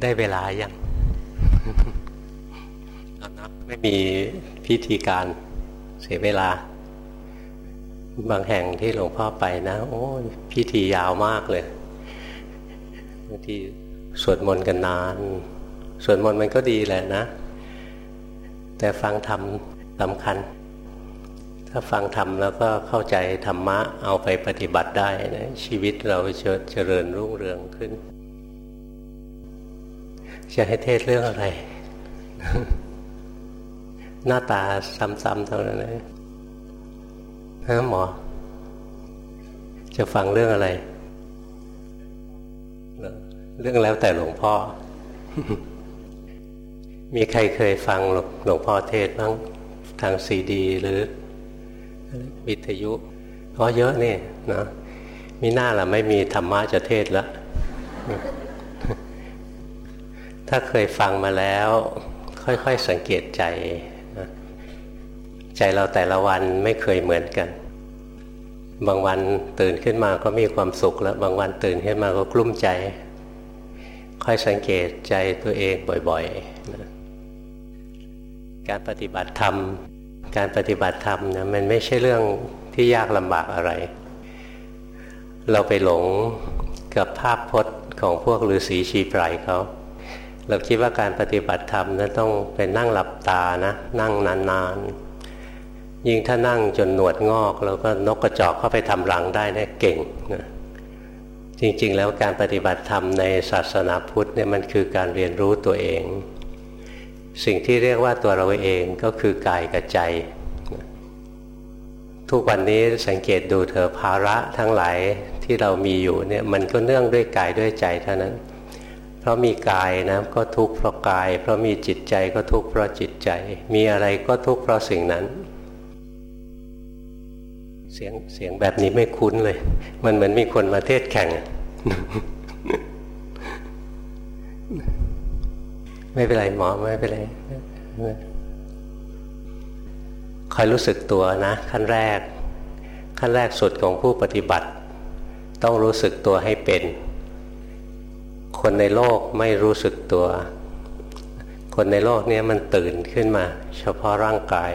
ได้เวลายังนะไม่มีพิธีการเสียเวลา บางแห่งที่หลวงพ่อไปนะ โอ้พิธียาวมากเลยบางทีสวดมนต์กันนานสวดมนต์มันก็ดีแหละนะ แต่ฟังธรรมสำคัญ ถ้าฟังธรรมแล้วก็เข้าใจธรรมะเอาไปปฏิบัติได้นะชีวิตเราจะเจริญรุ่งเรืองขึ้น จะให้เทศเรื่องอะไร หน้าตาซ้ำๆเท่านั้นเลยฮะหมอ จะฟังเรื่องอะไร เรื่องแล้วแต่หลวงพ่อ มีใครเคยฟังหลวงพ่อเทศบ้างทางซีดี หรือวิทยุเพราะเยอะนี่นะมีหน้าละไม่มีธรรมะจะเทศแล้ว ถ้าเคยฟังมาแล้ว ค่อยๆสังเกตใจ ใจเราแต่ละวันไม่เคยเหมือนกัน บางวันตื่นขึ้นมาก็มีความสุขแล้ว บางวันตื่นขึ้นมาก็กลุ้มใจ ค่อยสังเกตใจตัวเองบ่อยๆนะการปฏิบัติธรรม การปฏิบัติธรรมนะมันไม่ใช่เรื่องที่ยากลำบากอะไร เราไปหลงกับภาพพจน์ของพวกฤาษีชีไพรเขา เราคิดว่าการปฏิบัติธรรมนั้นต้องเป็นนั่งหลับตานะ นั่งนานๆ ยิ่งถ้านั่งจนหนวดงอกแล้วก็นกกระจอกเข้าไปทำรังได้เนี่ยเก่งนะจริงๆ แล้วการปฏิบัติธรรมในศาสนาพุทธเนี่ยมันคือการเรียนรู้ตัวเอง สิ่งที่เรียกว่าตัวเราเองก็คือกายกับใจ ทุกวันนี้สังเกตดูเถอะภาระทั้งหลายที่เรามีอยู่เนี่ยมันก็เนื่องด้วยกายด้วยใจเท่านั้น เพราะมีกายนะก็ทุกข์เพราะกาย เพราะมีจิตใจก็ทุกข์เพราะจิตใจ มีอะไรก็ทุกข์เพราะสิ่งนั้น เสียงเสียงแบบนี้ไม่คุ้นเลย มันเหมือนมีคนมาเทศแข่ง ไม่เป็นไรหมอไม่เป็นไรคอยรู้สึกตัวนะ ขั้นแรก ขั้นแรกสุดของผู้ปฏิบัติ ต้องรู้สึกตัวให้เป็น คนในโลกไม่รู้สึกตัว คนในโลกนี้มันตื่นขึ้นมา เฉพาะร่างกาย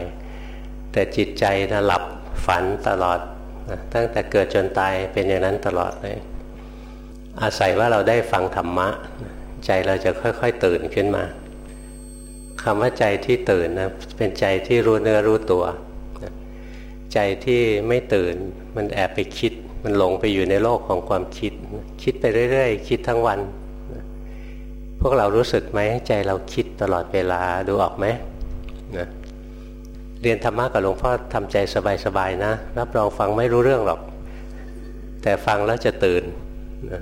แต่จิตใจนะหลับฝันตลอดนะตั้งแต่เกิดจนตายเป็นอย่างนั้นตลอดเลย อาศัยว่าเราได้ฟังธรรมะ ใจเราจะค่อยๆตื่นขึ้นมาคำว่าใจที่ตื่นนะเป็นใจที่รู้เนื้อรู้ตัว ใจที่ไม่ตื่นมันแอบไปคิด มันหลงไปอยู่ในโลกของความคิด คิดไปเรื่อยๆ คิดทั้งวัน วกเรารู้สึกไหมใจเราคิดตลอดเวลาดูออกไหมนะเรียนธรรมะกับหลวงพ่อทำใจสบายๆนะ รับรองฟังไม่รู้เรื่องหรอก แต่ฟังแล้วจะตื่นนะ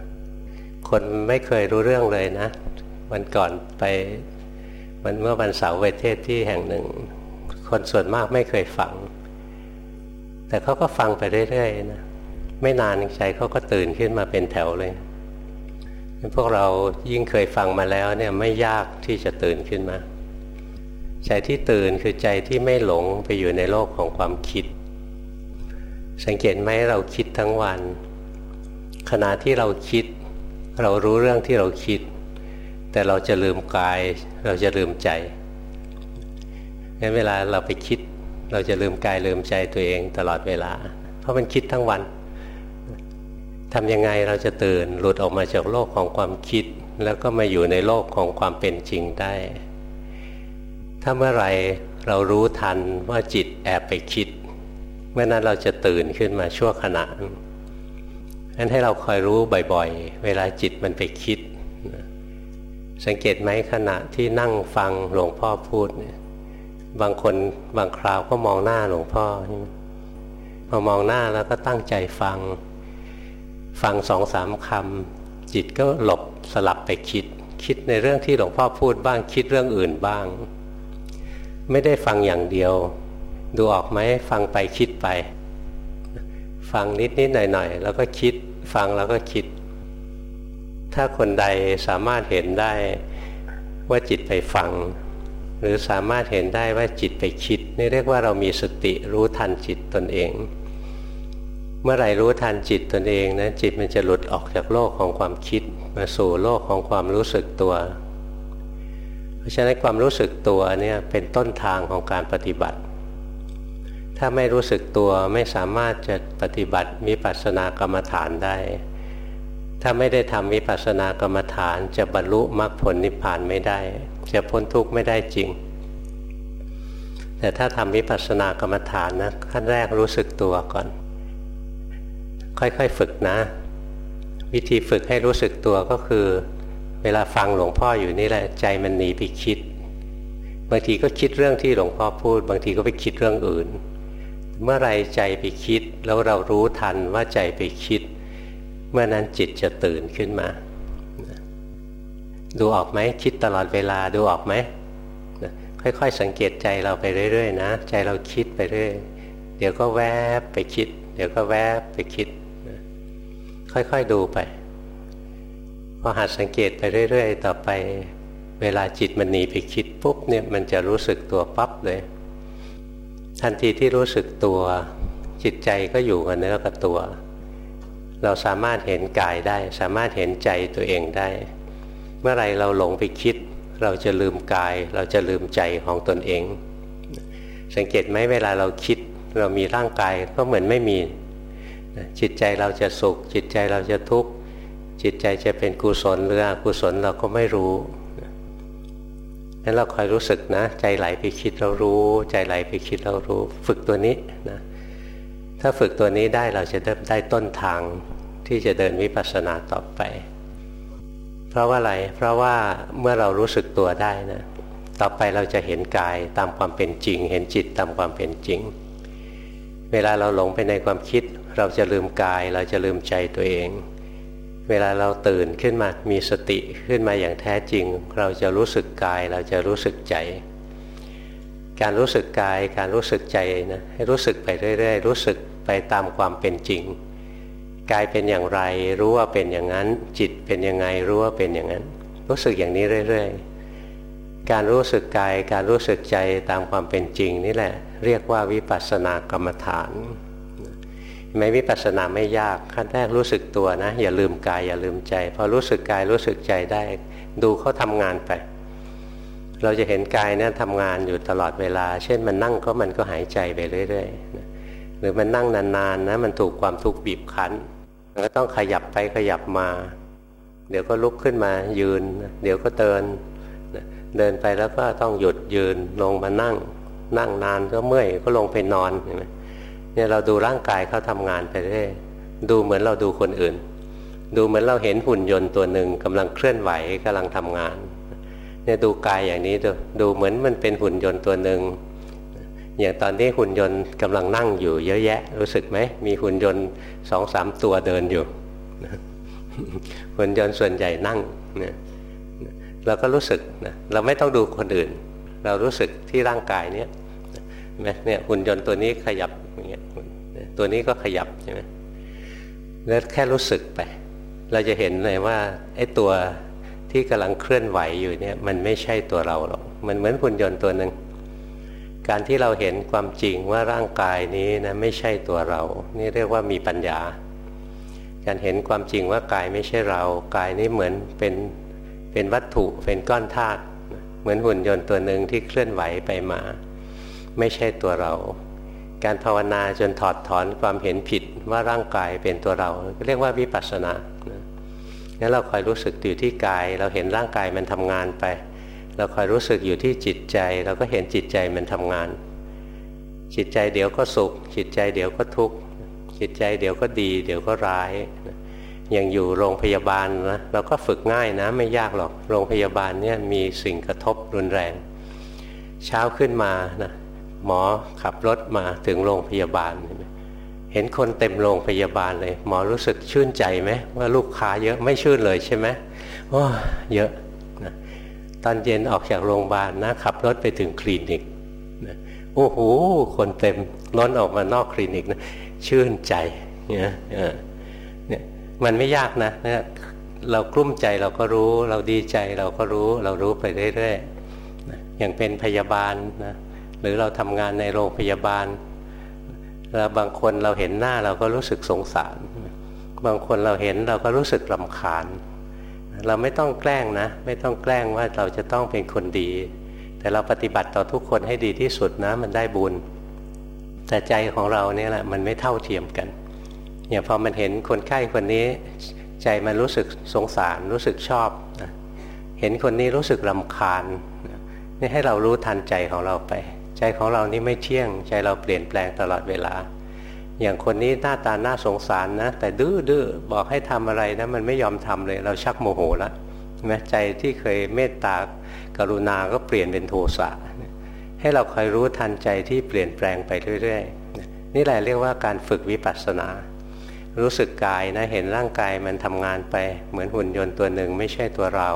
คนไม่เคยรู้เรื่องเลยนะวันก่อนไปมันเมื่อวันเสาร์ไปเทศที่แห่งหนึ่ง คนส่วนมากไม่เคยฟัง แต่เขาก็ฟังไปเรื่อยๆนะไม่นานใจเขาก็ตื่นขึ้นมาเป็นแถวเลย พวกเรายิ่งเคยฟังมาแล้วเนี่ยไม่ยากที่จะตื่นขึ้นมา ใจที่ตื่นคือใจที่ไม่หลงไปอยู่ในโลกของความคิด สังเกตไหมเราคิดทั้งวัน ขณะที่เราคิด เรารู้เรื่องที่เราคิด แต่เราจะลืมกาย เราจะลืมใจงั้นเวลาเราไปคิด เราจะลืมกายลืมใจตัวเองตลอดเวลา เพราะมันคิดทั้งวัน ทำยังไงเราจะตื่นหลุดออกมาจากโลกของความคิด แล้วก็มาอยู่ในโลกของความเป็นจริงได้ ถ้าเมื่อไรเรารู้ทันว่าจิตแอบไปคิด เมื่อนั้นเราจะตื่นขึ้นมาชั่วขณะนั้นให้เราคอยรู้บ่อยๆ เวลาจิตมันไปคิด สังเกตไหมขณะที่นั่งฟังหลวงพ่อพูดเนี่ยบางคนบางคราวก็มองหน้าหลวงพ่อพอมองหน้าแล้วก็ตั้งใจฟัง ฟังสองสามคำจิตก็หลบสลับไปคิด คิดในเรื่องที่หลวงพ่อพูดบ้างคิดเรื่องอื่นบ้าง ไม่ได้ฟังอย่างเดียว ดูออกไหมฟังไปคิดไป ฟังนิดนิดหน่อยหน่อยแล้วก็คิดฟังแล้วก็คิด ถ้าคนใดสามารถเห็นได้ว่าจิตไปฟัง หรือสามารถเห็นได้ว่าจิตไปคิด นี่เรียกว่าเรามีสติรู้ทันจิตตนเอง เมื่อไหร่รู้ทันจิตตนเองนะจิตมันจะหลุดออกจากโลกของความคิด มาสู่โลกของความรู้สึกตัว เพราะฉะนั้นความรู้สึกตัวเนี่ยเป็นต้นทางของการปฏิบัติ ถ้าไม่รู้สึกตัวไม่สามารถจะปฏิบัติมิปัสสนากรรมฐานได้ ถ้าไม่ได้ทำมิปัสสนากรรมฐานจะบรรลุมรรคผลนิพพานไม่ได้ จะพ้นทุกข์ไม่ได้จริงแต่ถ้าทำมิปัสสนากรรมฐานนะขั้นแรกรู้สึกตัวก่อน ค่อยๆฝึกนะ วิธีฝึกให้รู้สึกตัวก็คือ เวลาฟังหลวงพ่ออยู่นี่แหละใจมันหนีไปคิด บางทีก็คิดเรื่องที่หลวงพ่อพูด บางทีก็ไปคิดเรื่องอื่น เมื่อไรใจไปคิดแล้วเรารู้ทันว่าใจไปคิด เมื่อนั้นจิตจะตื่นขึ้นมา ดูออกไหมคิดตลอดเวลาดูออกไหมค่อยๆ สังเกตใจเราไปเรื่อยๆนะ ใจเราคิดไปเรื่อย เดี๋ยวก็แวบไปคิด เดี๋ยวก็แวบไปคิด ค่อยๆดูไปพอหัดสังเกตไปเรื่อย ๆ ต่อไป เวลาจิตมันหนีไปคิดปุ๊บเนี่ยมันจะรู้สึกตัวปั๊บเลย ทันทีที่รู้สึกตัว จิตใจก็อยู่กับเนื้อกับตัว เราสามารถเห็นกายได้ สามารถเห็นใจตัวเองได้ เมื่อไรเราหลงไปคิด เราจะลืมกาย เราจะลืมใจของตนเอง สังเกตไหมเวลาเราคิด เรามีร่างกายก็เหมือนไม่มี จิตใจเราจะสุข จิตใจเราจะทุกข์จิตใจจะเป็นกุศลหรืออกุศลเราก็ไม่รู้นั้นเราคอยรู้สึกนะ ใจไหลไปคิดเรารู้ ใจไหลไปคิดเรารู้ ฝึกตัวนี้นะถ้าฝึกตัวนี้ได้เราจะได้ได้ต้นทางที่จะเดินวิปัสสนาต่อไป เพราะว่าอะไร เพราะว่าเมื่อเรารู้สึกตัวได้นะต่อไปเราจะเห็นกายตามความเป็นจริง เห็นจิตตามความเป็นจริง เวลาเราหลงไปในความคิด เราจะลืมกายเราจะลืมใจตัวเอง เวลาเราตื่นขึ้นมามีสติขึ้นมาอย่างแท้จริง เราจะรู้สึกกายเราจะรู้สึกใจ การรู้สึกกายการรู้สึกใจนะให้รู้สึกไปเรื่อยๆ รู้สึกไปตามความเป็นจริงกายเป็นอย่างไรรู้ว่าเป็นอย่างนั้น จิตเป็นยังไงรู้ว่าเป็นอย่างนั้น รู้สึกอย่างนี้เรื่อยๆ การรู้สึกกายการรู้สึกใจตามความเป็นจริงนี่แหละ เรียกว่าวิปัสสนากรรมฐาน ไม่วิปัสสนาไม่ยากขั้นแรกรู้สึกตัวนะ อย่าลืมกายอย่าลืมใจพอรู้สึกกายรู้สึกใจได้ ดูเขาทำงานไป เราจะเห็นกายเนี่ยทำงานอยู่ตลอดเวลา เช่นมันนั่งก็มันก็หายใจไปเรื่อยๆหรือมันนั่งนานๆนะมันถูกความทุกข์บีบคั้นมันก็ต้องขยับไปขยับมา เดี๋ยวก็ลุกขึ้นมายืน เดี๋ยวก็เดินเดินไปแล้วก็ต้องหยุดยืนลงมานั่ง นั่งนานก็เมื่อยก็ลงไปนอนเห็นไหม เนี่ยเราดูร่างกายเขาทำงานไปเรื่อยดูเหมือนเราดูคนอื่น ดูเหมือนเราเห็นหุ่นยนต์ตัวหนึ่งกำลังเคลื่อนไหวกำลังทำงานเนี่ยดูกายอย่างนี้ดูดูเหมือนมันเป็นหุ่นยนต์ตัวหนึ่งอย่างตอนนี้หุ่นยนต์กำลังนั่งอยู่เยอะแยะ รู้สึกไหมมีหุ่นยนต์สองสามตัวเดินอยู่หุ่นยนต์ส่วนใหญ่นั่งเนี่ยเราก็รู้สึกนะเราไม่ต้องดูคนอื่น เรารู้สึกที่ร่างกายเนี้ย เนี่ยหุ่นยนต์ตัวนี้ขยับอย่างเงี้ยตัวนี้ก็ขยับใช่ไหมแล้วแค่รู้สึกไป เราจะเห็นเลยว่าไอ้ตัวที่กำลังเคลื่อนไหวอยู่เนี่ยมันไม่ใช่ตัวเราหรอกมันเหมือนหุ่นยนต์ตัวหนึ่งการที่เราเห็นความจริงว่าร่างกายนี้นะไม่ใช่ตัวเรา นี่เรียกว่ามีปัญญา การเห็นความจริงว่ากายไม่ใช่เรา กายนี้เหมือนเป็นเป็นวัตถุเป็นก้อนธาตุเหมือนหุ่นยนต์ตัวหนึ่งที่เคลื่อนไหวไปมา ไม่ใช่ตัวเรา การภาวนาจนถอดถอนความเห็นผิดว่าร่างกายเป็นตัวเรา เรียกว่าวิปัสสนางั้นเราคอยรู้สึกอยู่ที่กาย เราเห็นร่างกายมันทำงานไป เราคอยรู้สึกอยู่ที่จิตใจ เราก็เห็นจิตใจมันทำงาน จิตใจเดี๋ยวก็สุข จิตใจเดี๋ยวก็ทุกข์จิตใจเดี๋ยวก็ดี เดี๋ยวก็ร้ายอย่างอยู่โรงพยาบาลนะเราก็ฝึกง่ายนะไม่ยากหรอกโรงพยาบาลเนี่ยมีสิ่งกระทบรุนแรง เช้าขึ้นมานะ หมอขับรถมาถึงโรงพยาบาล เห็นคนเต็มโรงพยาบาลเลย หมอรู้สึกชื่นใจไหมว่าลูกค้าเยอะไม่ชื่นเลยใช่ไหมโอ้เยอะนะตอนเย็นออกจากโรงพยาบาลนะขับรถไปถึงคลินิกนะโอ้โหคนเต็มล้นออกมานอกคลินิกนะชื่นใจเนี่ยเนี่ยมันไม่ยากนะนะเรากลุ้มใจเราก็รู้ เราดีใจเราก็รู้ เรารู้ไปเรื่อยๆอย่างเป็นพยาบาลนะ หรือเราทำงานในโรงพยาบาลแล้วบางคนเราเห็นหน้าเราก็รู้สึกสงสาร บางคนเราเห็นเราก็รู้สึกรำคาญ เราไม่ต้องแกล้งนะ ไม่ต้องแกล้งว่าเราจะต้องเป็นคนดี แต่เราปฏิบัติต่อทุกคนให้ดีที่สุดนะมันได้บุญ แต่ใจของเราเนี่ยแหละมันไม่เท่าเทียมกันอย่างพอมันเห็นคนไข้คนนี้ ใจมันรู้สึกสงสารรู้สึกชอบนะเห็นคนนี้รู้สึกรำคาญนี่ให้เรารู้ทันใจของเราไป ใจของเรานี่ไม่เที่ยง ใจเราเปลี่ยนแปลงตลอดเวลา อย่างคนนี้หน้าตาหน่าสงสารนะ แต่ดื้อดื้อบอกให้ทำอะไรนะมันไม่ยอมทำเลย เราชักโมโหแล้วไหมใจที่เคยเมตตากรุณาก็เปลี่ยนเป็นโทสะให้เราคอยรู้ทันใจที่เปลี่ยนแปลงไปเรื่อยๆนี่แหละเรียกว่าการฝึกวิปัสสนารู้สึกกายนะเห็นร่างกายมันทำงานไป เหมือนหุ่นยนต์ตัวหนึ่งไม่ใช่ตัวเรา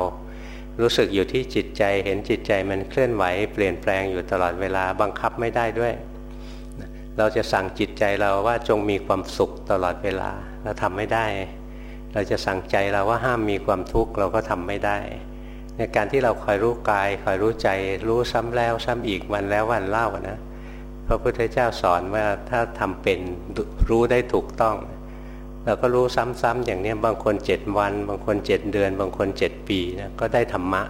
รู้สึกอยู่ที่จิตใจเห็นจิตใจมันเคลื่อนไหว เปลี่ยนแปลงอยู่ตลอดเวลาบังคับไม่ได้ด้วย เราจะสั่งจิตใจเราว่าจงมีความสุขตลอดเวลาเราทำไม่ได้ เราจะสั่งใจเราว่าห้ามมีความทุกข์เราก็ทำไม่ได้ ในการที่เราคอยรู้กายคอยรู้ใจรู้ซ้ำแล้วซ้ำอีกวันแล้ววันเล่านะพระพุทธเจ้าสอนว่าถ้าทำเป็นรู้ได้ถูกต้อง เราก็รู้ซ้ำๆอย่างนี้บางคนเจ็ดวัน บางคนเจ็ดเดือน บางคนเจ็ดปีนะก็ได้ธรรมะ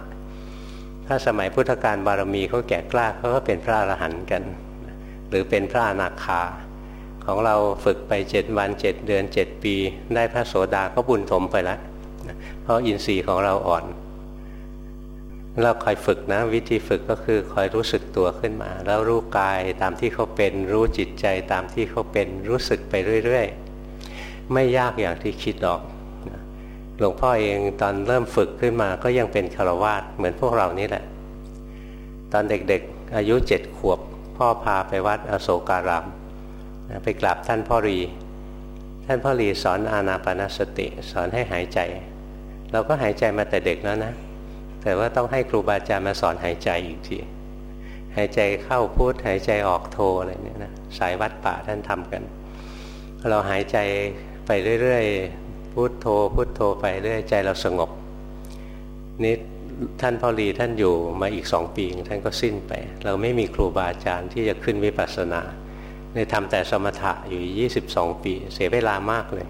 ถ้าสมัยพุทธกาลบารมีเขาแก่กล้าเขาก็เป็นพระอรหันต์กัน หรือเป็นพระอนาคา ของเราฝึกไปเจ็ดวันเจ็ดเดือนเจ็ดปี ได้พระโสดาก็บุญถมไปแล้วเพราะอินทรีย์ของเราอ่อน เราคอยฝึกนะ วิธีฝึกก็คือคอยรู้สึกตัวขึ้นมา แล้วรู้กายตามที่เขาเป็น รู้จิตใจตามที่เขาเป็นรู้สึกไปเรื่อย ๆ ไม่ยากอย่างที่คิดหรอกหลวงพ่อเองตอนเริ่มฝึกขึ้นมาก็ยังเป็นคารวาสเหมือนพวกเรานี่แหละ ตอนเด็กๆ อายุเจ็ดขวบ พ่อพาไปวัดอโศการามไปกราบท่านพ่อรี ท่านพ่อรีสอนอานาปนาสติ สอนให้หายใจ เราก็หายใจมาแต่เด็กแล้วนะ แต่ว่าต้องให้ครูบาอาจารย์มาสอนหายใจอีกทีหายใจเข้าพุทหายใจออกโทอะไรเนี่ยนะสายวัดป่าท่านทำกัน เราหายใจ ไปเรื่อยๆพุโทโธพุโทโธไปเรื่อยใจเราสงบนี่ท่านพ่อรีท่านอยู่มาอีกสองปีท่านก็สิ้นไป เราไม่มีครูบาอาจารย์ที่จะขึ้นวิปัสสนาเลยทำแต่สมถะอยู่ 22 ปี เสียเวลามากเลย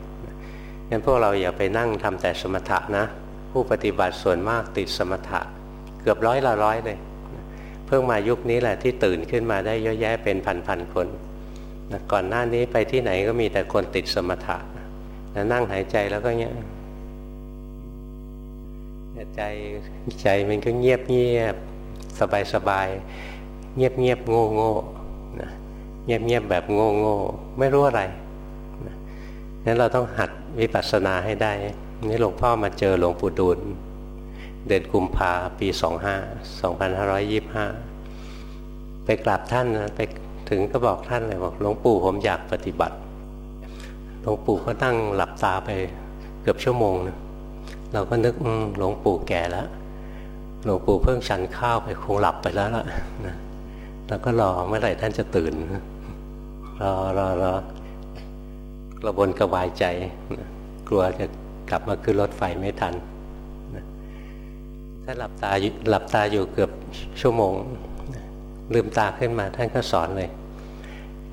งั้นพวกเราอย่าไปนั่งทำแต่สมถะนะ ผู้ปฏิบัติส่วนมากติดสมถะ เกือบร้อยละร้อยเลย เพิ่งมายุคนี้แหละที่ตื่นขึ้นมาได้เยอะแยะเป็นพันๆคน ก่อนหน้านี้ไปที่ไหนก็มีแต่คนติดสมถะ แล้วนั่งหายใจแล้วก็เงี้ยใจใจมันก็เงียบเงียบสบายสบายเงียบเงียบโง่โง่เงียบเงียบแบบโง่โง่ไม่รู้อะไรนั้นเราต้องหัดวิปัสสนาให้ได้ นี่หลวงพ่อมาเจอหลวงปู่ดูลเดือนกุมภาปีสองห้าสองพันห้าร้อยยี่ห้าไปกราบท่านนะไปถึงก็บอกท่านเลยบอกหลวงปู่ผมอยากปฏิบัติ ลวงปู่ก็ตั้งหลับตาไปเกือบชั่วโมงนะเราก็นึกหลวงปู่แก่แล้วหลวงปู่เพิ่งฉันข้าวไปคงหลับไปแล้วล่ะนะแล้วก็รอเมื่อไหร่ท่านจะตื่นรอรอรอกระบนกระวายใจ กลัวจะกลับมาขึ้นรถไฟไม่ทันถ้าหลับตาหลับตาอยู่เกือบชั่วโมง ลืมตาขึ้นมาท่านก็สอนเลย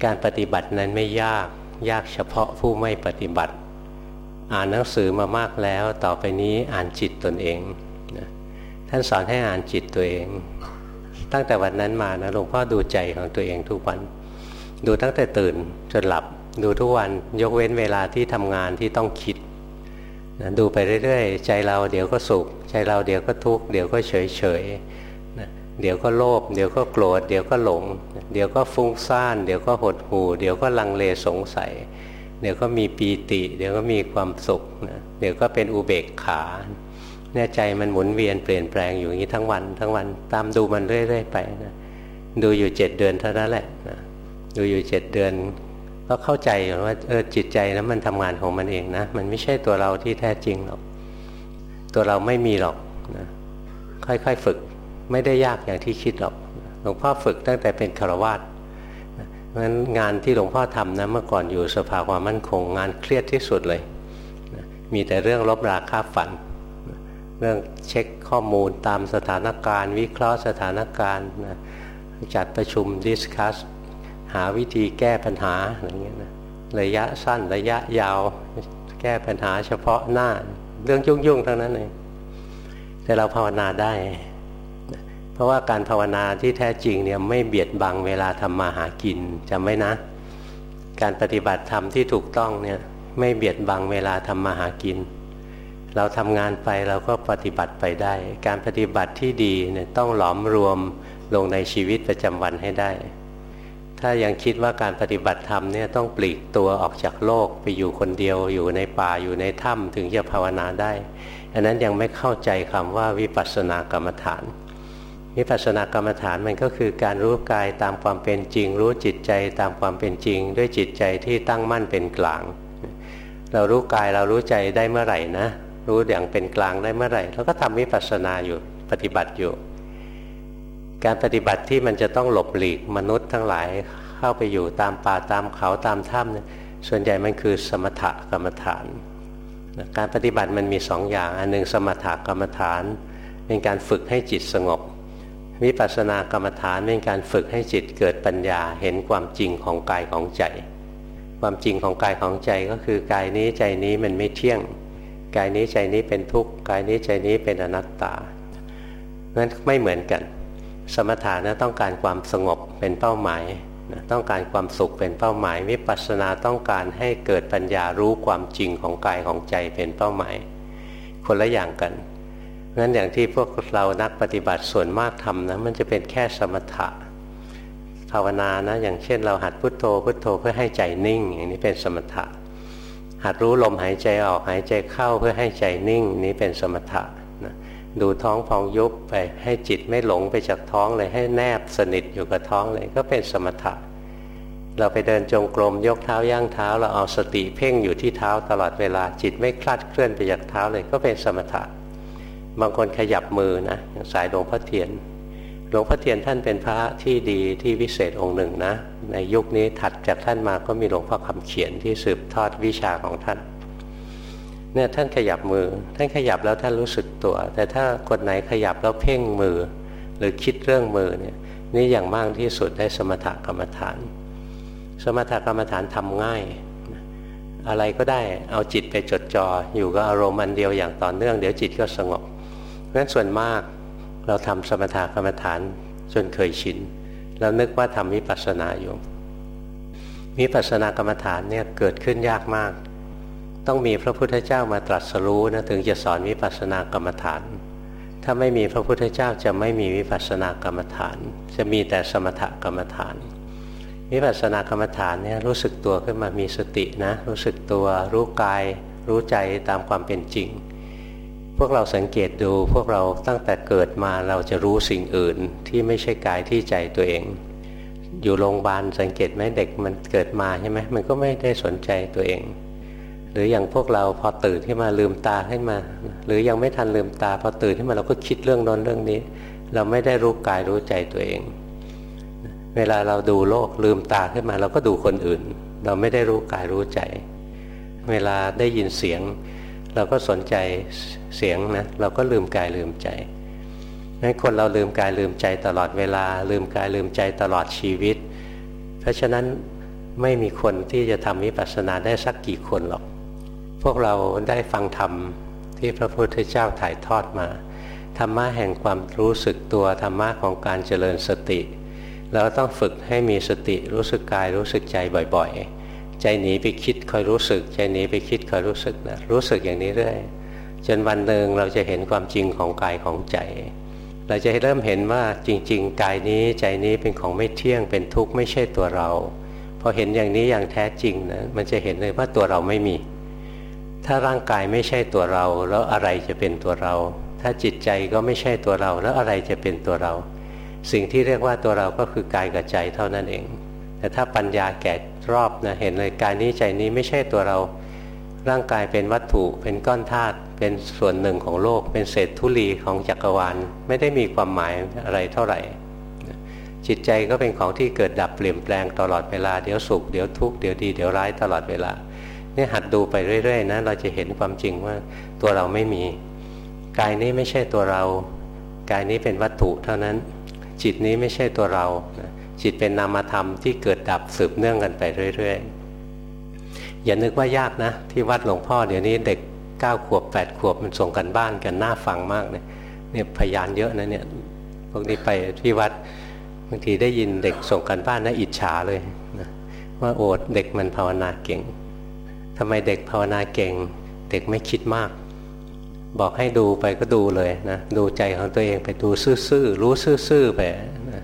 การปฏิบัตินั้นไม่ยาก ยากเฉพาะผู้ไม่ปฏิบัติ อ่านหนังสือมามากแล้ว ต่อไปนี้อ่านจิตตนเองนะท่านสอนให้อ่านจิตตัวเอง ตั้งแต่วันนั้นมานะหลวงพ่อดูใจของตัวเองทุกวัน ดูตั้งแต่ตื่นจนหลับดูทุกวันยกเว้นเวลาที่ทำงานที่ต้องคิดนะดูไปเรื่อยๆ ใจเราเดี๋ยวก็สุข ใจเราเดี๋ยวก็ทุกข์เดี๋ยวก็เฉย เดี๋ยวก็โลภเดี๋ยวก็โกรธเดี๋ยวก็หลง เดี๋ยวก็ฟุ้งซ่าน เดี๋ยวก็หดหู่ เดี๋ยวก็ลังเลสงสัย เดี๋ยวก็มีปีติ เดี๋ยวก็มีความสุขนะเดี๋ยวก็เป็นอุเบกขาเนี่ยใจมันหมุนเวียนเปลี่ยนแปลงอยู่อย่างนี้ทั้งวัน ทั้งวันตามดูมันเรื่อยๆไปนะดูอยู่เจ็ดเดือนเท่านั้นแหละนะดูอยู่เจ็ดเดือน ก็เข้าใจว่าเออจิตใจนะมันทำงานของมันเองนะ มันไม่ใช่ตัวเราที่แท้จริงหรอกตัวเราไม่มีหรอกนะค่อยๆฝึก ไม่ได้ยากอย่างที่คิดหรอกหลวงพ่อฝึกตั้งแต่เป็นคารวาสเพราะฉะนั้นงานที่หลวงพ่อทำนะเมื่อก่อนอยู่สภาความมั่นคง งานเครียดที่สุดเลยมีแต่เรื่องลบราคาฝัน เรื่องเช็คข้อมูลตามสถานการณ์ วิเคราะห์สถานการณ์จัดประชุมดิสคัสหาวิธีแก้ปัญหาอะไรเงี้ยนะระยะสั้นระยะยาว แก้ปัญหาเฉพาะหน้า เรื่องยุ่งๆทั้งนั้นเลยแต่เราภาวนาได้ เพราะว่าการภาวนาที่แท้จริงเนี่ยไม่เบียดบังเวลาทำมาหากินจำไว้นะ การปฏิบัติธรรมที่ถูกต้องเนี่ยไม่เบียดบังเวลาทำมาหากิน เราทำงานไปเราก็ปฏิบัติไปได้ การปฏิบัติที่ดีเนี่ยต้องหลอมรวมลงในชีวิตประจำวันให้ได้ ถ้ายังคิดว่าการปฏิบัติธรรมเนี่ยต้องปลีกตัวออกจากโลกไปอยู่คนเดียวอยู่ในป่าอยู่ในถ้ำถึงจะภาวนาได้ อันนั้นยังไม่เข้าใจคำว่าวิปัสสนากรรมฐาน วิปัสสนากรรมฐานมันก็คือการรู้กายตามความเป็นจริง รู้จิตใจตามความเป็นจริง ด้วยจิตใจที่ตั้งมั่นเป็นกลาง เรารู้กายเรารู้ใจได้เมื่อไหร่นะรู้อย่างเป็นกลางได้เมื่อไหร่เราก็ทำวิปัสสนาอยู่ปฏิบัติอยู่ การปฏิบัติที่มันจะต้องหลบหลีกมนุษย์ทั้งหลายเข้าไปอยู่ตามป่าตามเขาตามถ้ำส่วนใหญ่มันคือสมถกรรมฐาน การปฏิบัติมันมีสองอย่าง อันหนึ่งสมถกรรมฐาน เป็นการฝึกให้จิตสงบ วิปัสสนากรรมฐานเป็นการฝึกให้จิตเกิดปัญญาเห็นความจริงของกายของใจ ความจริงของกายของใจก็คือกายนี้ใจนี้มันไม่เที่ยง กายนี้ใจนี้เป็นทุกข์กายนี้ใจนี้เป็นอนัตตานั้นไม่เหมือนกัน สมถะนะต้องการความสงบเป็นเป้าหมายนะต้องการความสุขเป็นเป้าหมาย วิปัสสนาต้องการให้เกิดปัญญารู้ความจริงของกายของใจเป็นเป้าหมาย คนละอย่างกัน งั้นอย่างที่พวกเรานักปฏิบัติส่วนมากทำนะมันจะเป็นแค่สมถะภาวนานะอย่างเช่น เราหัดพุทโธพุทโธเพื่อให้ใจนิ่ง อย่างนี้เป็นสมถะ หัดรู้ลมหายใจออกหายใจเข้าเพื่อให้ใจนิ่ง นี้เป็นสมถะดูท้องพองยุบไปให้จิตไม่หลงไปจากท้องเลยให้แนบสนิทอยู่กับท้องเลยก็เป็นสมถะ เราไปเดินจงกรมยกเท้าย่างเท้า เราเอาสติเพ่งอยู่ที่เท้าตลอดเวลาจิตไม่คลาดเคลื่อนไปจากเท้าเลยก็เป็นสมถะ บางคนขยับมือนะสายหลวงพ่อเทียน หลวงพ่อเทียนท่านเป็นพระที่ดีที่วิเศษองค์หนึ่งนะ ในยุคนี้ถัดจากท่านมาก็มีหลวงพ่อคำเขียนที่สืบทอดวิชาของท่านเนี่ยท่านขยับมือ ท่านขยับแล้วท่านรู้สึกตัว แต่ถ้าคนไหนขยับแล้วเพ่งมือ หรือคิดเรื่องมือเนี่ยนี่อย่างมากที่สุดได้สมถกรรมฐาน สมถกรรมฐานทำง่าย อะไรก็ได้เอาจิตไปจดจอ่ออยู่กับอารมณ์อันเดียวอย่างต่อเนื่อง เดี๋ยวจิตก็สงบ ราะฉะนั้นส่วนมากเราทำสมถกรรมฐานจนเคยชินเรานึกว่าทำวิปัสสนาอยู่วิปัสสนากรรมฐานเนี่ยเกิดขึ้นยากมาก ต้องมีพระพุทธเจ้ามาตรัสรู้นะถึงจะสอนวิปัสสนากรรมฐาน ถ้าไม่มีพระพุทธเจ้าจะไม่มีวิปัสสนากรรมฐาน จะมีแต่สมถกรรมฐานวิปัสสนากรรมฐานเนี่ยรู้สึกตัวขึ้นมามีสตินะ รู้สึกตัวรู้กาย รู้ใจตามความเป็นจริง พวกเราสังเกตดูพวกเราตั้งแต่เกิดมาเราจะรู้สิ่งอื่นที่ไม่ใช่กายที่ใจตัวเอง อยู่โรงพยาบาลสังเกตไหมเด็กมันเกิดมาใช่ไหมมันก็ไม่ได้สนใจตัวเอง หรืออย่างพวกเราพอตื่นขึ้นมาลืมตาขึ้นมา หรือยังไม่ทันลืมตาพอตื่นขึ้นมาเราก็คิดเรื่องนอนเรื่องนี้ เราไม่ได้รู้กายรู้ใจตัวเอง เวลาเราดูโลกลืมตาขึ้นมา เราก็ดูคนอื่น เราไม่ได้รู้กายรู้ใจ เวลาได้ยินเสียง เราก็สนใจเสียงนะเราก็ลืมกายลืมใจงั้นคนเราลืมกายลืมใจตลอดเวลา ลืมกายลืมใจตลอดชีวิต เพราะฉะนั้นไม่มีคนที่จะทำวิปัสสนาได้สักกี่คนหรอก พวกเราได้ฟังธรรมที่พระพุทธเจ้าถ่ายทอดมา ธรรมะแห่งความรู้สึกตัวธรรมะของการเจริญสติ เราต้องฝึกให้มีสติรู้สึกกายรู้สึกใจบ่อยๆ ใจหนีไปคิดคอยรู้สึก ใจหนีไปคิดคอยรู้สึกนะรู้สึกอย่างนี้เรื่อยจนวันหนึ่งเราจะเห็นความจริงของกายของใจ เราจะเริ่มเห็นว่าจริง ๆ กายนี้ใจนี้เป็นของไม่เที่ยงเป็นทุกข์ไม่ใช่ตัวเราพอเห็นอย่างนี้อย่างแท้จริงนะมันจะเห็นเลยว่าตัวเราไม่มี ถ้าร่างกายไม่ใช่ตัวเรา แล้วอะไรจะเป็นตัวเรา ถ้าจิตใจก็ไม่ใช่ตัวเรา แล้วอะไรจะเป็นตัวเรา สิ่งที่เรียกว่าตัวเราก็คือกายกับใจเท่านั้นเอง แต่ถ้าปัญญาแก่ รอบนะเห็นเลยกายนี้ใจนี้ไม่ใช่ตัวเรา ร่างกายเป็นวัตถุเป็นก้อนธาตุเป็นส่วนหนึ่งของโลก เป็นเศษธุลีของจักรวาลไม่ได้มีความหมายอะไรเท่าไหร่ จิตใจก็เป็นของที่เกิดดับเปลี่ยนแปลงตลอดเวลาเดี๋ยวสุขเดี๋ยวทุกข์เดี๋ยวดีเดี๋ยวร้ายตลอดเวลานี่หัดดูไปเรื่อยๆนะเราจะเห็นความจริงว่าตัวเราไม่มี กายนี้ไม่ใช่ตัวเรา กายนี้เป็นวัตถุเท่านั้น จิตนี้ไม่ใช่ตัวเรา จิตเป็นนามธรรมที่เกิดดับสืบเนื่องกันไปเรื่อยๆ อย่านึกว่ายากนะ ที่วัดหลวงพ่อเดี๋ยวนี้เด็ก9ขวบ8ขวบมันส่งกันบ้านกันน่าฟังมากเลยเนี่ยพยานเยอะนะเนี่ยพวกนี้ไปที่วัดบางทีได้ยินเด็กส่งกันบ้านนะอิจฉาเลยนะว่าโอดเด็กมันภาวนาเก่งทำไมเด็กภาวนาเก่ง เด็กไม่คิดมาก บอกให้ดูไปก็ดูเลยนะดูใจของตัวเองไปดูซื่อๆรู้ซื่อๆไปนะ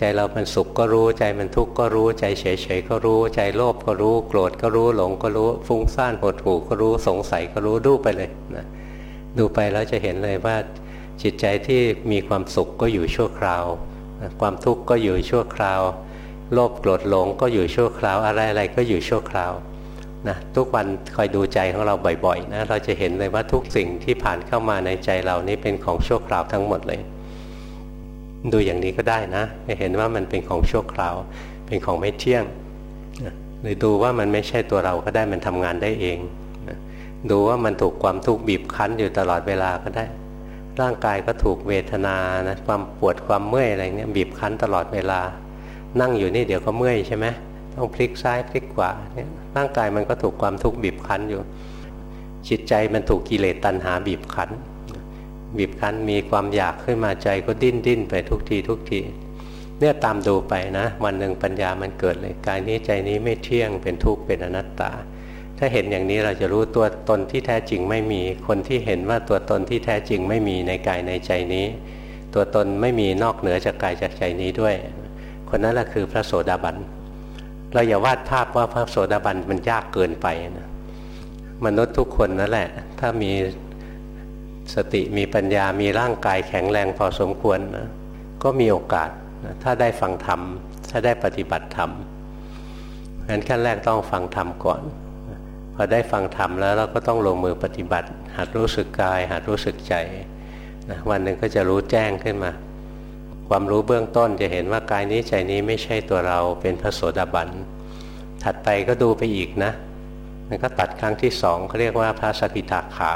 ใจเรามันสุขก็รู้ ใจมันทุกข์ก็รู้ ใจเฉยๆก็รู้ ใจโลภก็รู้ โกรธก็รู้ หลงก็รู้ ฟุ้งซ่านหดหู่ก็รู้ สงสัยก็รู้ ดูไปเลยนะดูไปแล้วจะเห็นเลยว่าจิตใจที่มีความสุขก็อยู่ชั่วคราว ความทุกข์ก็อยู่ชั่วคราว โลภโกรธหลงก็อยู่ชั่วคราว อะไรอะไรก็อยู่ชั่วคราวนะทุกวันคอยดูใจของเราบ่อยๆนะเราจะเห็นเลยว่าทุกสิ่งที่ผ่านเข้ามาในใจเรานี้เป็นของชั่วคราวทั้งหมดเลย ดูอย่างนี้ก็ได้นะจะเห็นว่ามันเป็นของชั่วคราว เป็นของไม่เที่ยงหรือดูว่ามันไม่ใช่ตัวเราก็ได้มันทำงานได้เอง ดูว่ามันถูกความทุกข์บีบคั้นอยู่ตลอดเวลาก็ได้ ร่างกายก็ถูกเวทนานะความปวดความเมื่อยอะไรเนี้ยบีบคั้นตลอดเวลา นั่งอยู่นี่เดี๋ยวก็เมื่อยใช่ไหมต้องพลิกซ้ายพลิกขวาเนี่ยร่างกายมันก็ถูกความทุกข์บีบคั้นอยู่ จิตใจมันถูกกิเลสตัณหาบีบคั้น บีบคั้นมีความอยากขึ้นมาใจก็ดิ้นดิ้นไปทุกทีทุกทีเนี่ยตามดูไปนะ วันหนึ่งปัญญามันเกิดเลยกายนี้ใจนี้ไม่เที่ยงเป็นทุกข์เป็นอนัตตา ถ้าเห็นอย่างนี้เราจะรู้ตัวตนที่แท้จริงไม่มี คนที่เห็นว่าตัวตนที่แท้จริงไม่มีในกายในใจนี้ ตัวตนไม่มีนอกเหนือจากกายจากใจนี้ด้วย คนนั้นแหละคือพระโสดาบันเราอย่าวาดภาพว่าพระโสดาบันมันยากเกินไปนะมนุษย์ทุกคนนั่นแหละ ถ้ามี สติมีปัญญามีร่างกายแข็งแรงพอสมควรนะก็มีโอกาสนะถ้าได้ฟังธรรม ถ้าได้ปฏิบัติธรรมงั้นขั้นแรกต้องฟังธรรมก่อน พอได้ฟังธรรมแล้วเราก็ต้องลงมือปฏิบัติ หัดรู้สึกกาย หัดรู้สึกใจนะวันหนึ่งก็จะรู้แจ้งขึ้นมา ความรู้เบื้องต้นจะเห็นว่ากายนี้ใจนี้ไม่ใช่ตัวเราเป็นพระโสดาบัน ถัดไปก็ดูไปอีกนะมันก็ตัดครั้งที่สองเขาเรียกว่าพระสกิทาคา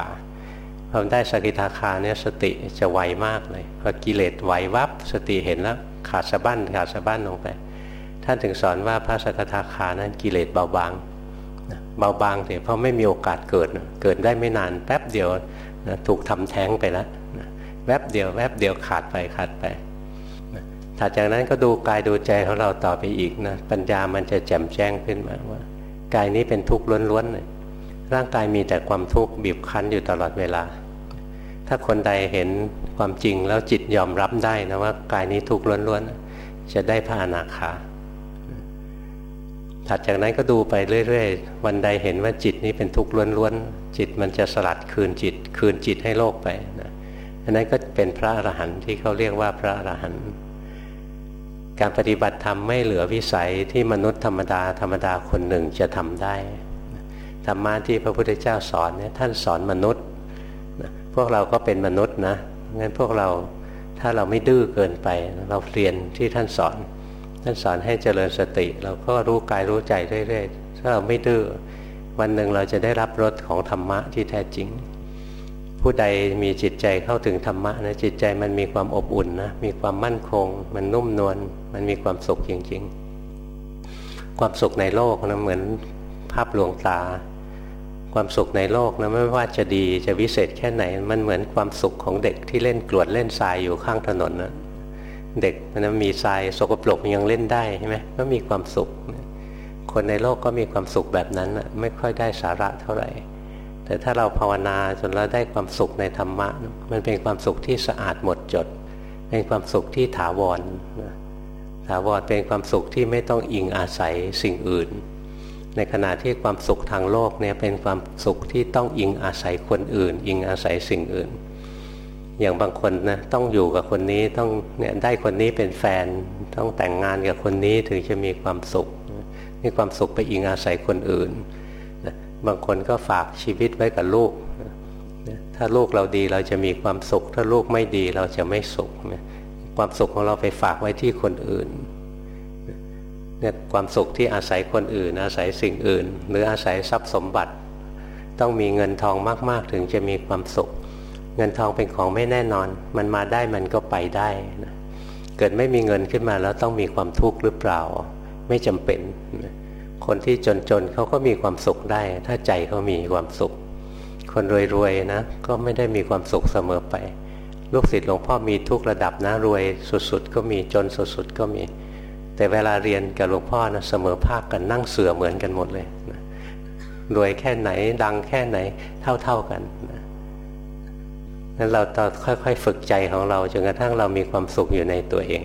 พอได้สกิทาคาเนี่ยสติจะไวมากเลยพอกิเลสไหววับสติเห็นแล้วขาดสะบั้นขาดสะบั้นลงไป ท่านถึงสอนว่าพระสกิทาคานั้นกิเลสเบาบางเบาบางเถอะเพราะไม่มีโอกาสเกิดเกิดได้ไม่นานแป๊บเดียวนะถูกทำแท้งไปแล้วนะแวบเดียวแวบเดียวขาดไปขาดไปนะถัดจากนั้นก็ดูกายดูใจของเราต่อไปอีกนะปัญญามันจะแจ่มแจ้งขึ้นมาว่ากายนี้เป็นทุกข์ล้วนๆเลยร่างกายมีแต่ความทุกข์บีบคั้นอยู่ตลอดเวลา ถ้าคนใดเห็นความจริงแล้วจิตยอมรับได้นะว่ากายนี้ทุกข์ล้วนๆ จะได้พระอนาคาถัดจากนั้นก็ดูไปเรื่อยๆ วันใดเห็นว่าจิตนี้เป็นทุกข์ล้วนๆ จิตมันจะสลัดคืนจิต คืนจิตให้โลกไปนะอันนั้นก็เป็นพระอรหันต์ที่เขาเรียกว่าพระอรหันต์การปฏิบัติธรรมไม่เหลือวิสัยที่มนุษย์ธรรมดาธรรมดาคนหนึ่งจะทำได้ธรรมะที่พระพุทธเจ้าสอนเนี่ยท่านสอนมนุษย์ พวกเราก็เป็นมนุษย์นะงั้นพวกเราถ้าเราไม่ดื้อเกินไป เราเรียนที่ท่านสอน ท่านสอนให้เจริญสติ เราก็รู้กายรู้ใจเรื่อยๆถ้าเราไม่ดื้อวันหนึ่งเราจะได้รับรสของธรรมะที่แท้จริง ผู้ใดมีจิตใจเข้าถึงธรรมะนะจิตใจมันมีความอบอุ่นนะมีความมั่นคง มันนุ่มนวลมันมีความสุขจริง ๆ ความสุขในโลกนะเหมือนภาพลวงตา ความสุขในโลกนะไม่ว่าจะดีจะวิเศษแค่ไหน มันเหมือนความสุขของเด็กที่เล่นกลวดเล่นทรายอยู่ข้างถนนนะเด็กมันมีทรายสกปรกยังเล่นได้ใช่ไหมก็มีความสุข คนในโลกก็มีความสุขแบบนั้นไม่ค่อยได้สาระเท่าไหร่ แต่ถ้าเราภาวนาจนเราได้ความสุขในธรรมะ มันเป็นความสุขที่สะอาดหมดจด เป็นความสุขที่ถาวรถาวรเป็นความสุขที่ไม่ต้องอิงอาศัยสิ่งอื่น ในขณะที่ความสุขทางโลกเนี่ยเป็นความสุขที่ต้องอิงอาศัยคนอื่น อิงอาศัยสิ่งอื่น อย่างบางคนนะต้องอยู่กับคนนี้ต้องเนี่ยได้คนนี้เป็นแฟน ต้องแต่งงานกับคนนี้ถึงจะมีความสุขนี่ความสุขไปอิงอาศัยคนอื่น บางคนก็ฝากชีวิตไว้กับลูก ถ้าลูกเราดีเราจะมีความสุข ถ้าลูกไม่ดีเราจะไม่สุข ความสุขของเราไปฝากไว้ที่คนอื่น เนี่ยความสุขที่อาศัยคนอื่น อาศัยสิ่งอื่น หรืออาศัยทรัพย์สมบัติ ต้องมีเงินทองมาก ๆ ถึงจะมีความสุข เงินทองเป็นของไม่แน่นอน มันมาได้มันก็ไปได้นะเกิดไม่มีเงินขึ้นมาแล้วต้องมีความทุกข์หรือเปล่า ไม่จำเป็น คนที่จน ๆเขาก็มีความสุขได้ ถ้าใจเขามีความสุข คนรวยๆนะก็ไม่ได้มีความสุขเสมอไปลูกศิษย์หลวงพ่อมีทุกระดับนะรวยสุดๆ ก็มีจนสุดๆก็มี แต่เวลาเรียนกับหลวงพ่อนะเสมอภาคกันนั่งเสือเหมือนกันหมดเลยนะรวยแค่ไหนดังแค่ไหนเท่าๆกันนะนั้นเราต้องค่อยๆ ฝึกใจของเราจนกระทั่งเรามีความสุขอยู่ในตัวเอง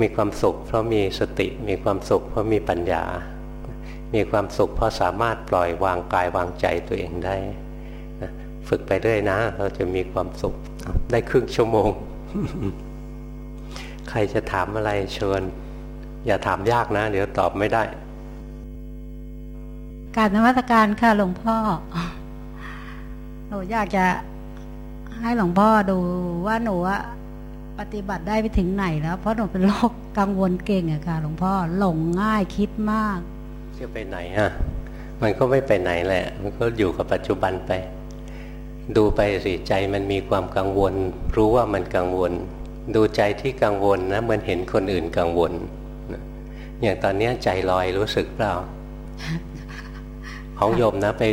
มีความสุข เพราะมีสติ มีความสุข เพราะมีปัญญา มีความสุข เพราะสามารถปล่อยวางกายวางใจตัวเองได้ฝึกไปเรื่อยนะ เราจะมีความสุขได้ครึ่งชั่วโมง ใครจะถามอะไรเชิญ อย่าถามยากนะ เดี๋ยวตอบไม่ได้ การนวัตการค่ะหลวงพ่อหนูอยากจะให้หลวงพ่อดูว่าหนูปฏิบัติได้ไปถึงไหนแล้ว เพราะหนูเป็นโรคกังวลเก่งอะค่ะหลวงพ่อหลงง่ายคิดมากจะไปไหนอะมันก็ไม่ไปไหนแหละ มันก็อยู่กับปัจจุบันไป ดูไปสิใจมันมีความกังวล รู้ว่ามันกังวล ดูใจที่กังวลนะเหมือนเห็นคนอื่นกังวล อย่างตอนนี้ใจลอยรู้สึกเปล่า ของโยมนะไป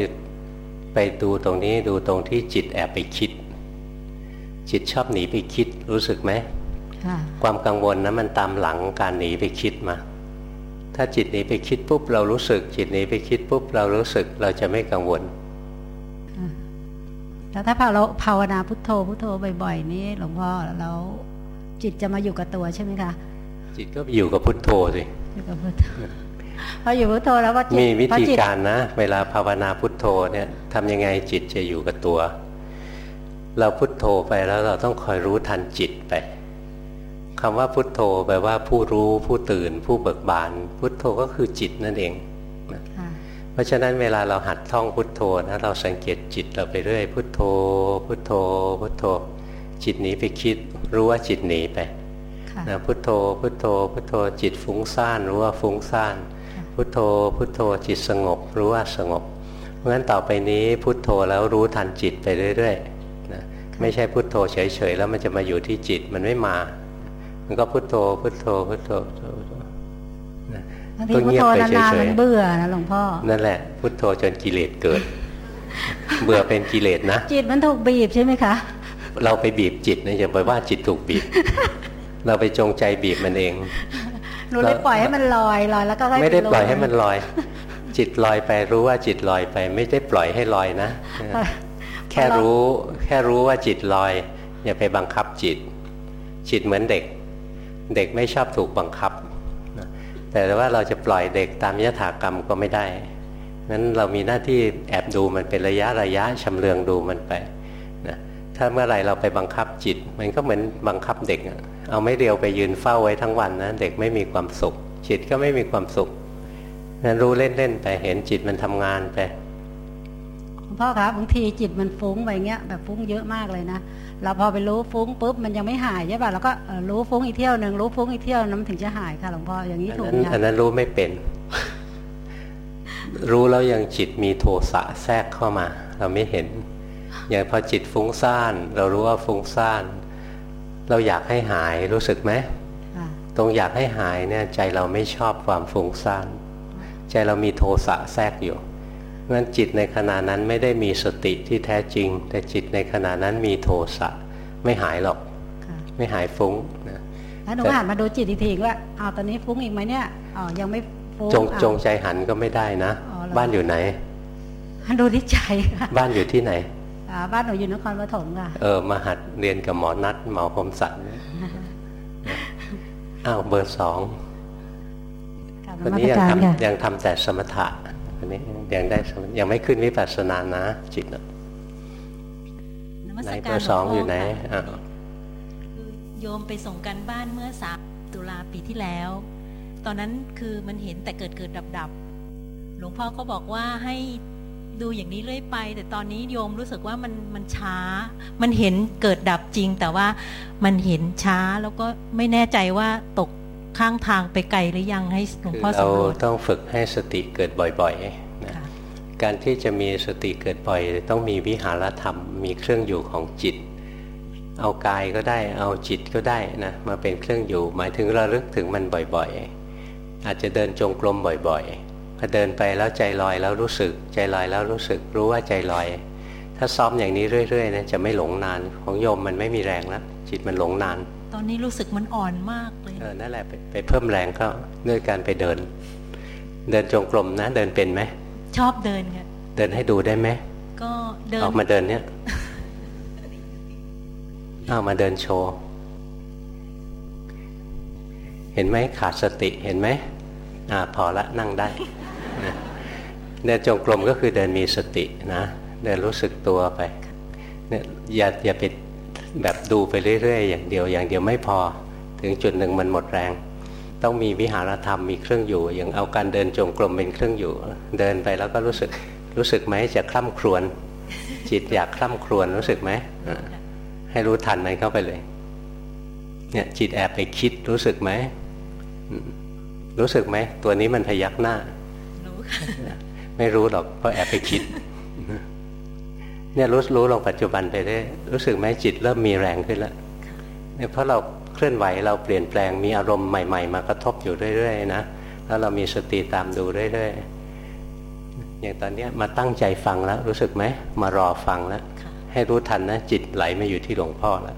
ไปดูตรงนี้ดูตรงที่จิตแอบไปคิด จิตชอบหนีไปคิดรู้สึกไหมความกังวลนะมันตามหลังการหนีไปคิดมา ถ้าจิตหนีไปคิดปุ๊บเรารู้สึก จิตหนีไปคิดปุ๊บเรารู้สึกเราจะไม่กังวลแล้วถ้าเราภาวนาพุทโธพุทโธบ่อยๆนี่หลวงพ่อแล้วจิตจะมาอยู่กับตัวใช่ไหมคะจิตก็อยู่กับพุทโธสิ อยู่กับพุทโธพออยู่พุทโธแล้วว่าจิตมีวิธีการนะ เวลาภาวนาพุทโธเนี่ยทำยังไงจิตจะอยู่กับตัว เราพุทโธไปแล้วเราต้องคอยรู้ทันจิตไปคำว่าพุทโธแปลว่าผู้รู้ผู้ตื่น ผู้เบิกบาน พุทโธก็คือจิตนั่นเองเพราะฉะนั้นเวลาเราหัดท่องพุทโธนะเราสังเกตจิตเราไปเรื่อยพุทโธ พุทโธ พุทโธ จิตหนีไปคิด รู้ว่าจิตหนีไป นะพุทโธ พุทโธ พุทโธจิตฟุ้งซ่านรู้ว่าฟุ้งซ่านพุทโธ พุทโธจิตสงบ รู้ว่าสงบ เพราะฉะนั้นต่อไปนี้พุทโธแล้วรู้ทันจิตไปเรื่อยๆนะไม่ใช่พุทโธเฉยๆแล้วมันจะมาอยู่ที่จิตมันไม่มา มันก็พุทโธ พุทโธ พุทโธบางทีพุทโธนานๆมันเบื่อนะหลวงพ่อ นั่นแหละ พุทโธจนกิเลสเกิด เบื่อเป็นกิเลสนะ จิตมันถูกบีบใช่ไหมคะ เราไปบีบจิตนะอย่าไปว่าจิตถูกบีบ เราไปจงใจบีบมันเองหนูเลยปล่อยให้มันลอยลอยแล้วก็ไม่ได้ปล่อยให้มันลอย จิตลอยไปรู้ว่าจิตลอยไป ไม่ได้ปล่อยให้ลอยนะ แค่รู้แค่รู้ว่าจิตลอย อย่าไปบังคับจิต จิตเหมือนเด็ก เด็กไม่ชอบถูกบังคับ แต่ว่าเราจะปล่อยเด็กตามยถากรรมก็ไม่ได้งั้นเรามีหน้าที่แอบดูมันเป็นระยะระยะชำเลืองดูมันไปนะถ้าเมื่อไหร่เราไปบังคับจิต มันก็เหมือนบังคับเด็ก เอาไม่เรียวไปยืนเฝ้าไว้ทั้งวันนะเด็กไม่มีความสุข จิตก็ไม่มีความสุขงั้นรู้เล่นๆไปเห็นจิตมันทำงานไปพ่อครับบางทีจิตมันฟุ้งไปเงี้ยแบบฟุ้งเยอะมากเลยนะเราพอไปรู้ฟุ้งปุ๊บมันยังไม่หายใช่ป่ะเราก็รู้ฟุ้งอีกเที่ยวหนึ่งรู้ฟุ้งอีกเที่ยวนั้นถึงจะหายค่ะหลวงพ่ออย่างนี้ถูกไหมอันนั้นรู้ไม่เป็น รู้แล้วยังจิตมีโทสะแทรกเข้ามา เราไม่เห็นอย่างพอจิตฟุ้งซ่าน เรารู้ว่าฟุ้งซ่าน เราอยากให้หายรู้สึกไหมตรงอยากให้หายเนี่ยใจเราไม่ชอบความฟุ้งซ่านใจเรามีโทสะแทรกอยู่งั้นจิตในขณะนั้นไม่ได้มีสติที่แท้จริง แต่จิตในขณะนั้นมีโทสะไม่หายหรอก ไม่หายฟุ้งนะแล้วหนูหันมาดูจิตอีกทีว่าเอาตอนนี้ฟุ้งอีกไหมเนี่ยอ๋อยังไม่ฟุ้งจงจงใจหันก็ไม่ได้นะ บ้านอยู่ไหนดูที่ใจบ้านอยู่ที่ไหน บ้านหนูอยู่นครปฐมค่ะ เออมาหัดเรียนกับหมอนัดหมอคมสันอ้าวเบอร์สองวันนี้ยังทำยังทำแต่สมถะอันนี้ยังได้ยังไม่ขึ้นวิปัสสนานะ จิตไหนเบอร์สองอยู่ไหนโยมไปส่งกันบ้านเมื่อสามตุลาปีที่แล้ว ตอนนั้นคือมันเห็นแต่เกิดเกิดดับดับหลวงพ่อก็บอกว่าให้ ดูอย่างนี้เรื่อยไป แต่ตอนนี้โยมรู้สึกว่ามันมันช้า มันเห็นเกิดดับจริง แต่ว่ามันเห็นช้าแล้วก็ไม่แน่ใจว่าตกข้างทางไปไกลหรือยังให้หลวงพ่อสำรวจเราต้องฝึกให้สติเกิดบ่อยๆนะการที่จะมีสติเกิดบ่อย ต้องมีวิหารธรรมมีเครื่องอยู่ของจิต เอากายก็ได้เอาจิตก็ได้นะมาเป็นเครื่องอยู่ หมายถึงระลึกถึงมันบ่อยๆ อาจจะเดินจงกรมบ่อยๆ พอเดินไปแล้วใจลอยแล้วรู้สึก ใจลอยแล้วรู้สึก รู้ว่าใจลอยทถ้าซ้อมอย่างนี้เรื่อยๆนะจะไม่หลงนานของโยมมันไม่มีแรงแล้วจิตมันหลงนาน ตอนนี้รู้สึกมันอ่อนมากเลยเออนั่นแหละไปไปเพิ่มแรงก็ด้วยการไปเดิน เดินจงกรมนะ เดินเป็นไหมชอบเดินค่ะเดินให้ดูได้ไหมก็เดินออกมาเดินเนี่ยเอามาเดินโชว์เห็นไหมขาดสติเห็นไหมอ่าพอละนั่งได้นะ เดินจงกรมก็คือเดินมีสตินะเดินรู้สึกตัวไปเนี่ยอย่าอย่าไปแบบดูไปเรื่อยๆอย่างเดียวอย่างเดียวไม่พอ ถึงจุดหนึ่งมันหมดแรง ต้องมีวิหารธรรมมีเครื่องอยู่ อย่างเอาการเดินจงกรมเป็นเครื่องอยู่ เดินไปแล้วก็รู้สึกรู้สึกไหมจะคล่ำครวญจิตอยากคล่ำครวญรู้สึกไหมให้รู้ทันมันเข้าไปเลย เนี่ยจิตแอบไปคิดรู้สึกไหมรู้สึกไหมตัวนี้มันพยักหน้า ไม่รู้หรอกเพราะแอบไปคิด เนี่ยรู้รู้ลงปัจจุบันไปได้ รู้สึกไหมจิตเริ่มมีแรงขึ้นแล้วเนี่ยเพราะเราเคลื่อนไหวเราเปลี่ยนแปลงมีอารมณ์ใหม่ ๆ มากระทบอยู่เรื่อยๆนะแล้วเรามีสติตามดูเรื่อยๆอย่างตอนเนี้ยมาตั้งใจฟังแล้ว รู้สึกไหมมารอฟังแล้วให้รู้ทันนะจิตไหลมาอยู่ที่หลวงพ่อแล้ว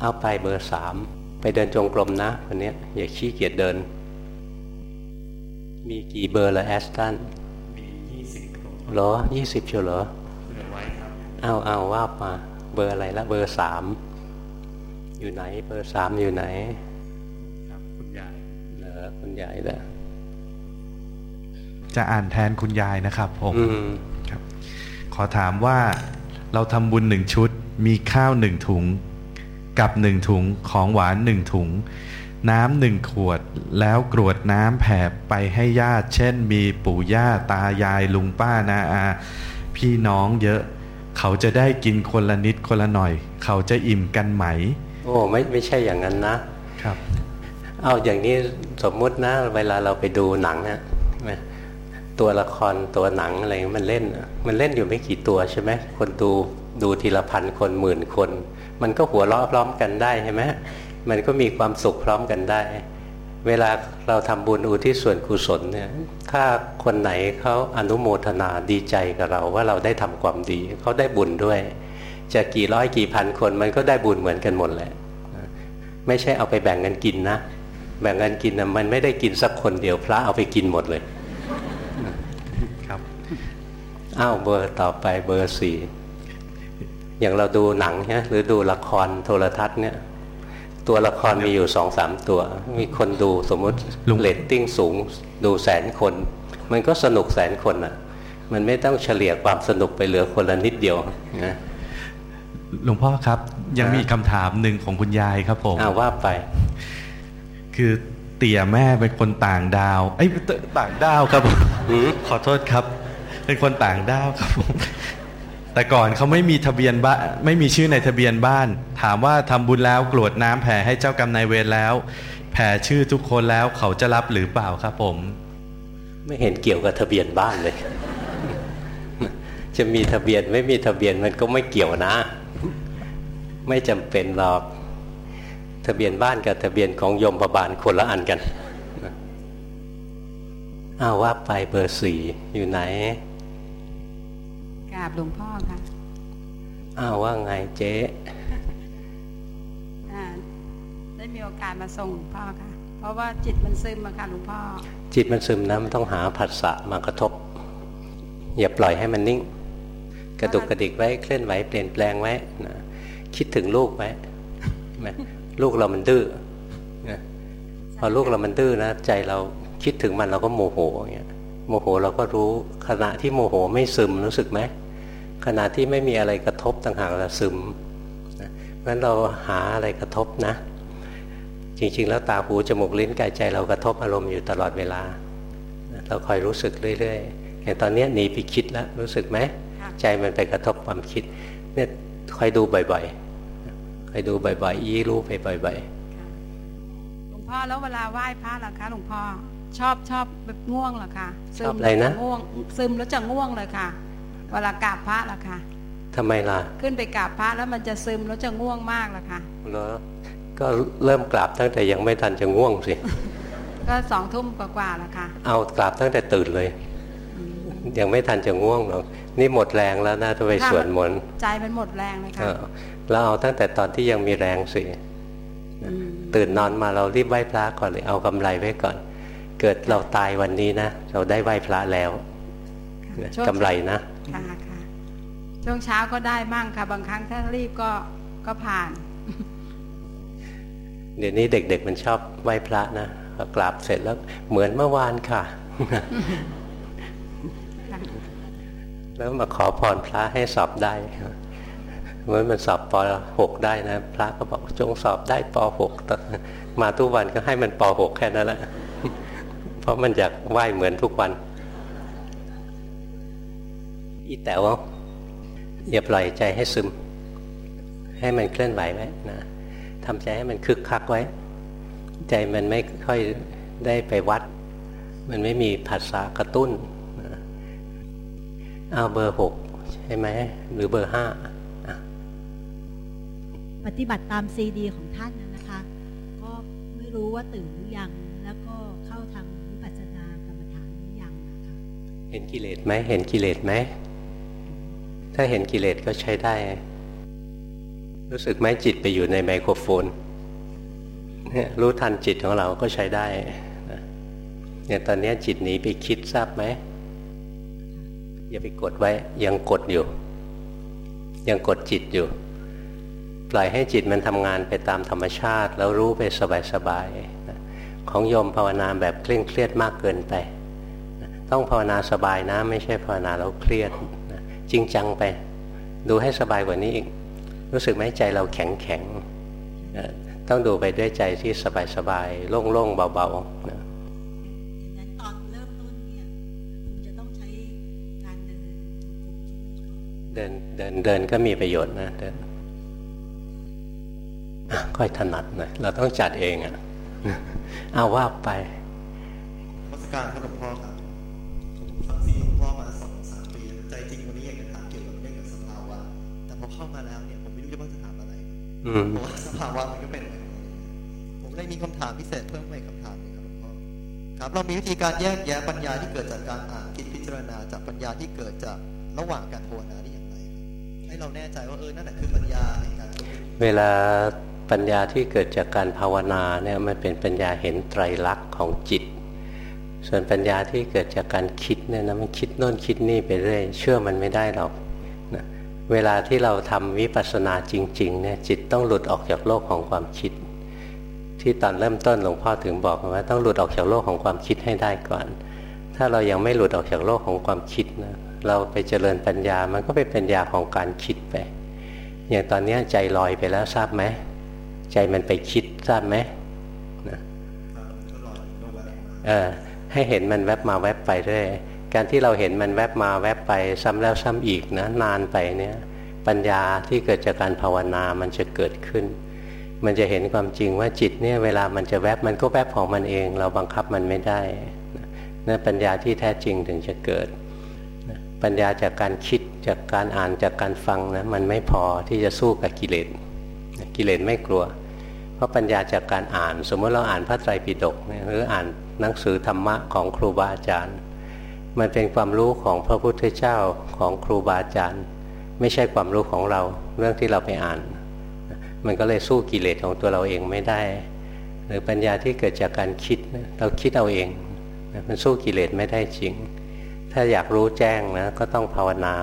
เอาไปเบอร์สามไปเดินจงกรมนะวันนี้อย่าขี้เกียจเดิน มีกี่เบอร์ละแอสตันมียี่สิบครับเหรอยี่สิบเชียวเหรอเลือกไว้ครับเอาเอาว่ามาเบอร์อะไรละเบอร์สามอยู่ไหน เบอร์สามอยู่ไหน ครับคุณยายเหรอคุณใหญ่เหรอจะอ่านแทนคุณยายนะครับผมอืมครับ ขอถามว่าเราทำบุญหนึ่งชุด มีข้าวหนึ่งถุง กับหนึ่งถุงของหวานหนึ่งถุง น้ำหนึ่งขวดแล้วกรวดน้ำแผ่ไปให้ญาติ เช่นมีปู่ย่าตายายลุงป้านาอา พี่น้องเยอะ เขาจะได้กินคนละนิดคนละหน่อย เขาจะอิ่มกันไหม โอ้ไม่ไม่ใช่อย่างนั้นนะครับ เอาอย่างนี้สมมุตินะเวลาเราไปดูหนังนะใช่ไหมตัวละครตัวหนังอะไรมันเล่นน่ะมันเล่นอยู่ไม่กี่ตัวใช่ไหมคนดูดูทีละพันคนหมื่นคน มันก็หัวเราะพร้อมกันได้ใช่ไหม มันก็มีความสุขพร้อมกันได้ เวลาเราทำบุญอุทิศส่วนกุศลเนี่ยถ้าคนไหนเขาอนุโมทนาดีใจกับเราว่าเราได้ทำความดีเขาได้บุญด้วย จะกี่ร้อยกี่พันคนมันก็ได้บุญเหมือนกันหมดแหละไม่ใช่เอาไปแบ่งกันกินนะ แบ่งกันกินนะมันไม่ได้กินสักคนเดียวพระเอาไปกินหมดเลยครับอ้าวเบอร์ต่อไปเบอร์สี่อย่างเราดูหนังเนี่ยหรือดูละครโทรทัศน์เนี่ย ตัวละครมีอยู่สองสามตัว มีคนดูสมมติลุงเรตติ้งสูงดูแสนคน มันก็สนุกแสนคนอะ มันไม่ต้องเฉลี่ยความสนุกไปเหลือคนละนิดเดียวนะหลวงพ่อครับ ยังมีคำถามหนึ่งของคุณยายครับผมอ้าวว่าไป คือเตี่ยแม่เป็นคนต่างดาวเอ้ยตต่างดาวครับผมหืมขอโทษครับ เป็นคนต่างดาวครับผม แต่ก่อนเขาไม่มีทะเบียนบ้านไม่มีชื่อในทะเบียนบ้าน ถามว่าทำบุญแล้วกรวดน้ำแผ่ให้เจ้ากรรมนายเวรแล้ว แผ่ชื่อทุกคนแล้วเขาจะรับหรือเปล่าครับผม ไม่เห็นเกี่ยวกับทะเบียนบ้านเลย จะมีทะเบียนไม่มีทะเบียนมันก็ไม่เกี่ยวนะ ไม่จำเป็นหรอก ทะเบียนบ้านกับทะเบียนของยมพบาลคนละอันกันอ้าวว่าไปเบอร์สี่อยู่ไหน กราบหลวงพ่อค่ะอ้าวว่าไงเจ๊อ่าได้มีโอกาสมาส่งหลวงพ่อค่ะ เพราะว่าจิตมันซึมอะค่ะหลวงพ่อ จิตมันซึมนะมันต้องหาผัสสะมากระทบ อย่าปล่อยให้มันนิ่ง กระดุกกระดิกไว้เคลื่อนไหวเปลี่ยนแปลงไว้นะคิดถึงลูกไว้ใช่ไหมลูกเรามันดื้อนะพอลูกเรามันดื้อนะใจเราคิดถึงมันเราก็โมโหอย่างเงี้ย โมโหเราก็รู้ ขณะที่โมโหไม่ซึมรู้สึกไหมขณะที่ไม่มีอะไรกระทบต่างหากเราซึมนะเพราะฉะนั้นเราหาอะไรกระทบนะ จริง ๆ แล้วตาหูจมูกลิ้นกายใจเรากระทบอารมณ์อยู่ตลอดเวลา เราคอยรู้สึกเรื่อยๆอย่างตอนนี้หนีไปคิดแล้วรู้สึกไหมใจมันไปกระทบความคิดเนี่ยคอยดูบ่อยๆคอยดูบ่อยๆ ยี่รู้ไปบ่อยๆหลวงพ่อแล้วเวลาไหว้พระล่ะคะหลวงพ่อ ชอบชอบแบบง่วงเหรอคะๆซึชอบมอะไรนะง่วงซึมแล้วจะง่วงเลยค่ะ เวลากราบพระล่ะค่ะทำไมล่ะ ขึ้นไปกราบพระแล้วมันจะซึมแล้วจะง่วงมากล่ะค่ะเหรอก็เริ่มกราบตั้งแต่ยังไม่ทันจะง่วงสิก็สองทุ่มกว่าๆล่ะค่ะ เอากราบตั้งแต่ตื่นเลย ยังไม่ทันจะง่วงหรอกนี่หมดแรงแล้วนะจะไปสวดมนต์ใจมันหมดแรงเลยค่ะแล้วเอาตั้งแต่ตอนที่ยังมีแรงสิตื่นนอนมาเรารีบไหว้พระก่อนเลยเอากำไรไว้ก่อน เกิดเราตายวันนี้นะ เราได้ไหว้พระแล้วกำไรนะค่ะค่ะช่วงเช้าก็ได้มั่งค่ะ บางครั้งถ้ารีบก็ก็ผ่าน เดี๋ยวนี้เด็ก ๆ มันชอบไหว้พระนะกราบเสร็จแล้วเหมือนเมื่อวานค่ะ แล้วมาขอพรพระให้สอบได้เมื่อมันสอบปหกได้นะ พระก็บอกจงสอบได้ปหกมาทุกวันก็ให้มันปหกแค่นั้นแหละ เพราะมันอยากไหว้เหมือนทุกวัน อีแต๋วอย่าปล่อยใจให้ซึม ให้มันเคลื่อนไหวไว้นะทำใจให้มันคึกคักไว้ ใจมันไม่ค่อยได้ไปวัด มันไม่มีภาษากระตุ้นเอาเบอร์หกใช่ไหม หรือเบอร์ห้าปฏิบัติตามซีดีของท่านนะคะ ก็ไม่รู้ว่าตื่นหรือยัง เห็นกิเลสไหมเห็นกิเลสไหม ถ้าเห็นกิเลสก็ใช้ได้ รู้สึกไหมจิตไปอยู่ในไมโครโฟนเนี่ยรู้ทันจิตของเราก็ใช้ได้เนี่ยตอนนี้จิตหนีไปคิดทราบไหม อย่าไปกดไว้ ยังกดอยู่ ยังกดจิตอยู่ ปล่อยให้จิตมันทำงานไปตามธรรมชาติ แล้วรู้ไปสบายๆของโยมภาวนาแบบเคร่งเครียดมากเกินไป ต้องภาวนาสบายนะ ไม่ใช่ภาวนาแล้วเครียดจริงจังไป ดูให้สบายกว่านี้อีก รู้สึกไหมใจเราแข็งแข็งต้องดูไปด้วยใจที่สบายสบายโล่งๆเบาๆนะตอนเริ่มต้นเนี่ยจะต้องใช้การเดินเดินเดินเดินก็มีประโยชน์นะเดินค่อยถนัดหน่อยเราต้องจัดเองอะเอาว่าไปพัสการพระหลวงพ่อครับ เข้ามาแล้วเนี่ยผมไม่รู้จะว่าจะถามอะไรเพราะว่าสภาวะมันก็เป็น ผมเลยมีคำถามพิเศษเพิ่มไปคำถามนึงครับหลวงพ่อครับ เรามีวิธีการแยกแยะปัญญาที่เกิดจากการอ่านคิดพิจารณาจากปัญญาที่เกิดจากระหว่างการภาวนาได้อย่างไร ให้เราแน่ใจว่าเออนั่นแหละคือปัญญาในการเวลาปัญญาที่เกิดจากการภาวนาเนี่ยมันเป็นปัญญาเห็นไตรลักษณ์ของจิต ส่วนปัญญาที่เกิดจากการคิดเนี่ยนะมันคิดโน่นคิดนี่ไปเรื่อยเชื่อมันไม่ได้หรอกนะ เวลาที่เราทำวิปัสสนาจริง ๆ เนี่ย จิตต้องหลุดออกจากโลกของความคิด ที่ตอนเริ่มต้นหลวงพ่อถึงบอกว่าต้องหลุดออกจากโลกของความคิดให้ได้ก่อน ถ้าเรายังไม่หลุดออกจากโลกของความคิดนะเราไปเจริญปัญญามันก็เป็นปัญญาของการคิดไป อย่างตอนนี้ใจลอยไปแล้วทราบไหมใจมันไปคิดทราบไหมนะเออให้เห็นมันแวบมาแวบไปเรื่อย การที่เราเห็นมันแวบมาแวบไปซ้ำแล้วซ้ำอีกนะนานไปเนี่ยปัญญาที่เกิดจากการภาวนามันจะเกิดขึ้น มันจะเห็นความจริงว่าจิตเนี่ยเวลามันจะแวบมันก็แวบของมันเอง เราบังคับมันไม่ได้นั่นปัญญาที่แท้จริงถึงจะเกิด ปัญญาจากการคิดจากการอ่านจากการฟังนะมันไม่พอที่จะสู้กับกิเลสกิเลสไม่กลัว เพราะปัญญาจากการอ่าน สมมติเราอ่านพระไตรปิฎกหรืออ่านหนังสือธรรมะของครูบาอาจารย์ มันเป็นความรู้ของพระพุทธเจ้าของครูบาอาจารย์ ไม่ใช่ความรู้ของเราเรื่องที่เราไปอ่าน มันก็เลยสู้กิเลสของตัวเราเองไม่ได้ หรือปัญญาที่เกิดจากการคิดเราคิดเอาเอง มันสู้กิเลสไม่ได้จริง ถ้าอยากรู้แจ้งนะก็ต้องภาวนา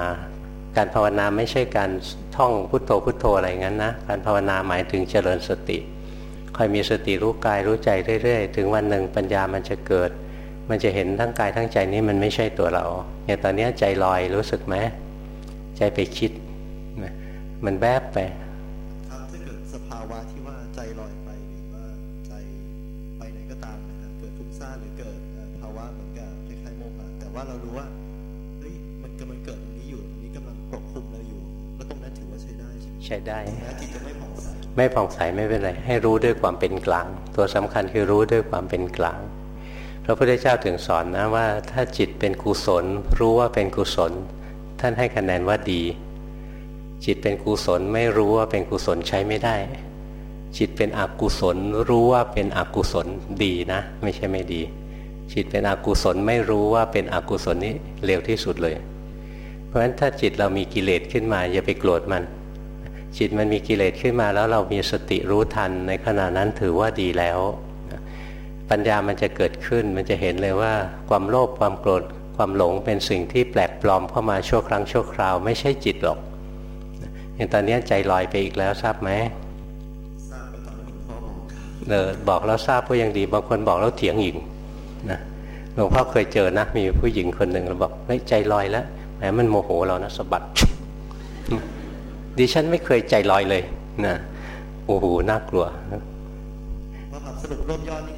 การภาวนาไม่ใช่การท่องพุทโธพุทโธอะไรงั้นนะการภาวนาหมายถึงเจริญสติคอยมีสติรู้กายรู้ใจเรื่อยๆ ถึงวันหนึ่งปัญญามันจะเกิด มันจะเห็นทั้งกายทั้งใจนี้มันไม่ใช่ตัวเราอย่างตอนนี้ใจลอยรู้สึกไหมใจไปคิดมันแวบไปครับถ้าเกิดสภาวะที่ว่าใจลอยไปหรือว่าใจไปไหนก็ตามนะครับเกิดทุกข์ซ่าหรือเกิดภาวะเหมือนกับคล้ายๆโมหะแต่ว่าเรารู้ว่าเฮ้ยมันกำลังเกิดตรงนี้อยู่ตรงนี้กำลังปกคลุมเราอยู่ แล้วตรงนั้นถือว่าใช้ได้ใช่ไหมใช้ได้แม้จิตจะไม่ผ่องใสไม่ผ่องใสไม่เป็นไรให้รู้ด้วยความเป็นกลาง ตัวสำคัญคือรู้ด้วยความเป็นกลาง พระพุทธเจ้าถึงสอนนะว่า ถ้าจิตเป็นกุศล รู้ว่าเป็นกุศล ท่านให้คะแนนว่าดี จิตเป็นกุศลไม่รู้ว่าเป็นกุศลใช้ไม่ได้ จิตเป็นอกุศล รู้ว่าเป็นอกุศลดีนะ ไม่ใช่ไม่ดี จิตเป็นอกุศลไม่รู้ว่าเป็นอกุศลนี้เร็วที่สุดเลย เพราะฉะนั้นถ้าจิตเรามีกิเลสขึ้นมาอย่าไปโกรธมัน จิตมันมีกิเลสขึ้นมาแล้วเรามีสติรู้ทันในขณะนั้นถือว่าดีแล้ว ปัญญามันจะเกิดขึ้น มันจะเห็นเลยว่า ความโลภความโกรธความหลงเป็นสิ่งที่แปลกปลอมเข้ามาชั่วครั้งชั่วคราวไม่ใช่จิตหรอกอย่างตอนนี้ใจลอยไปอีกแล้วทราบไหมทราบตอนนี้พ่อบอกเออบอกแล้วทราบก็ยังดีบางคนบอกแล้วเถียงอีกนะหลวงพ่อเคยเจอนะ มีผู้หญิงคนหนึ่งเราบอกเฮ้ยใจลอยแล้วแหมมันโมโหเรานะสะบัดดิฉันไม่เคยใจลอยเลยนะโอ้โหน่ากลัวว่าครับสรุปรวบยอดใน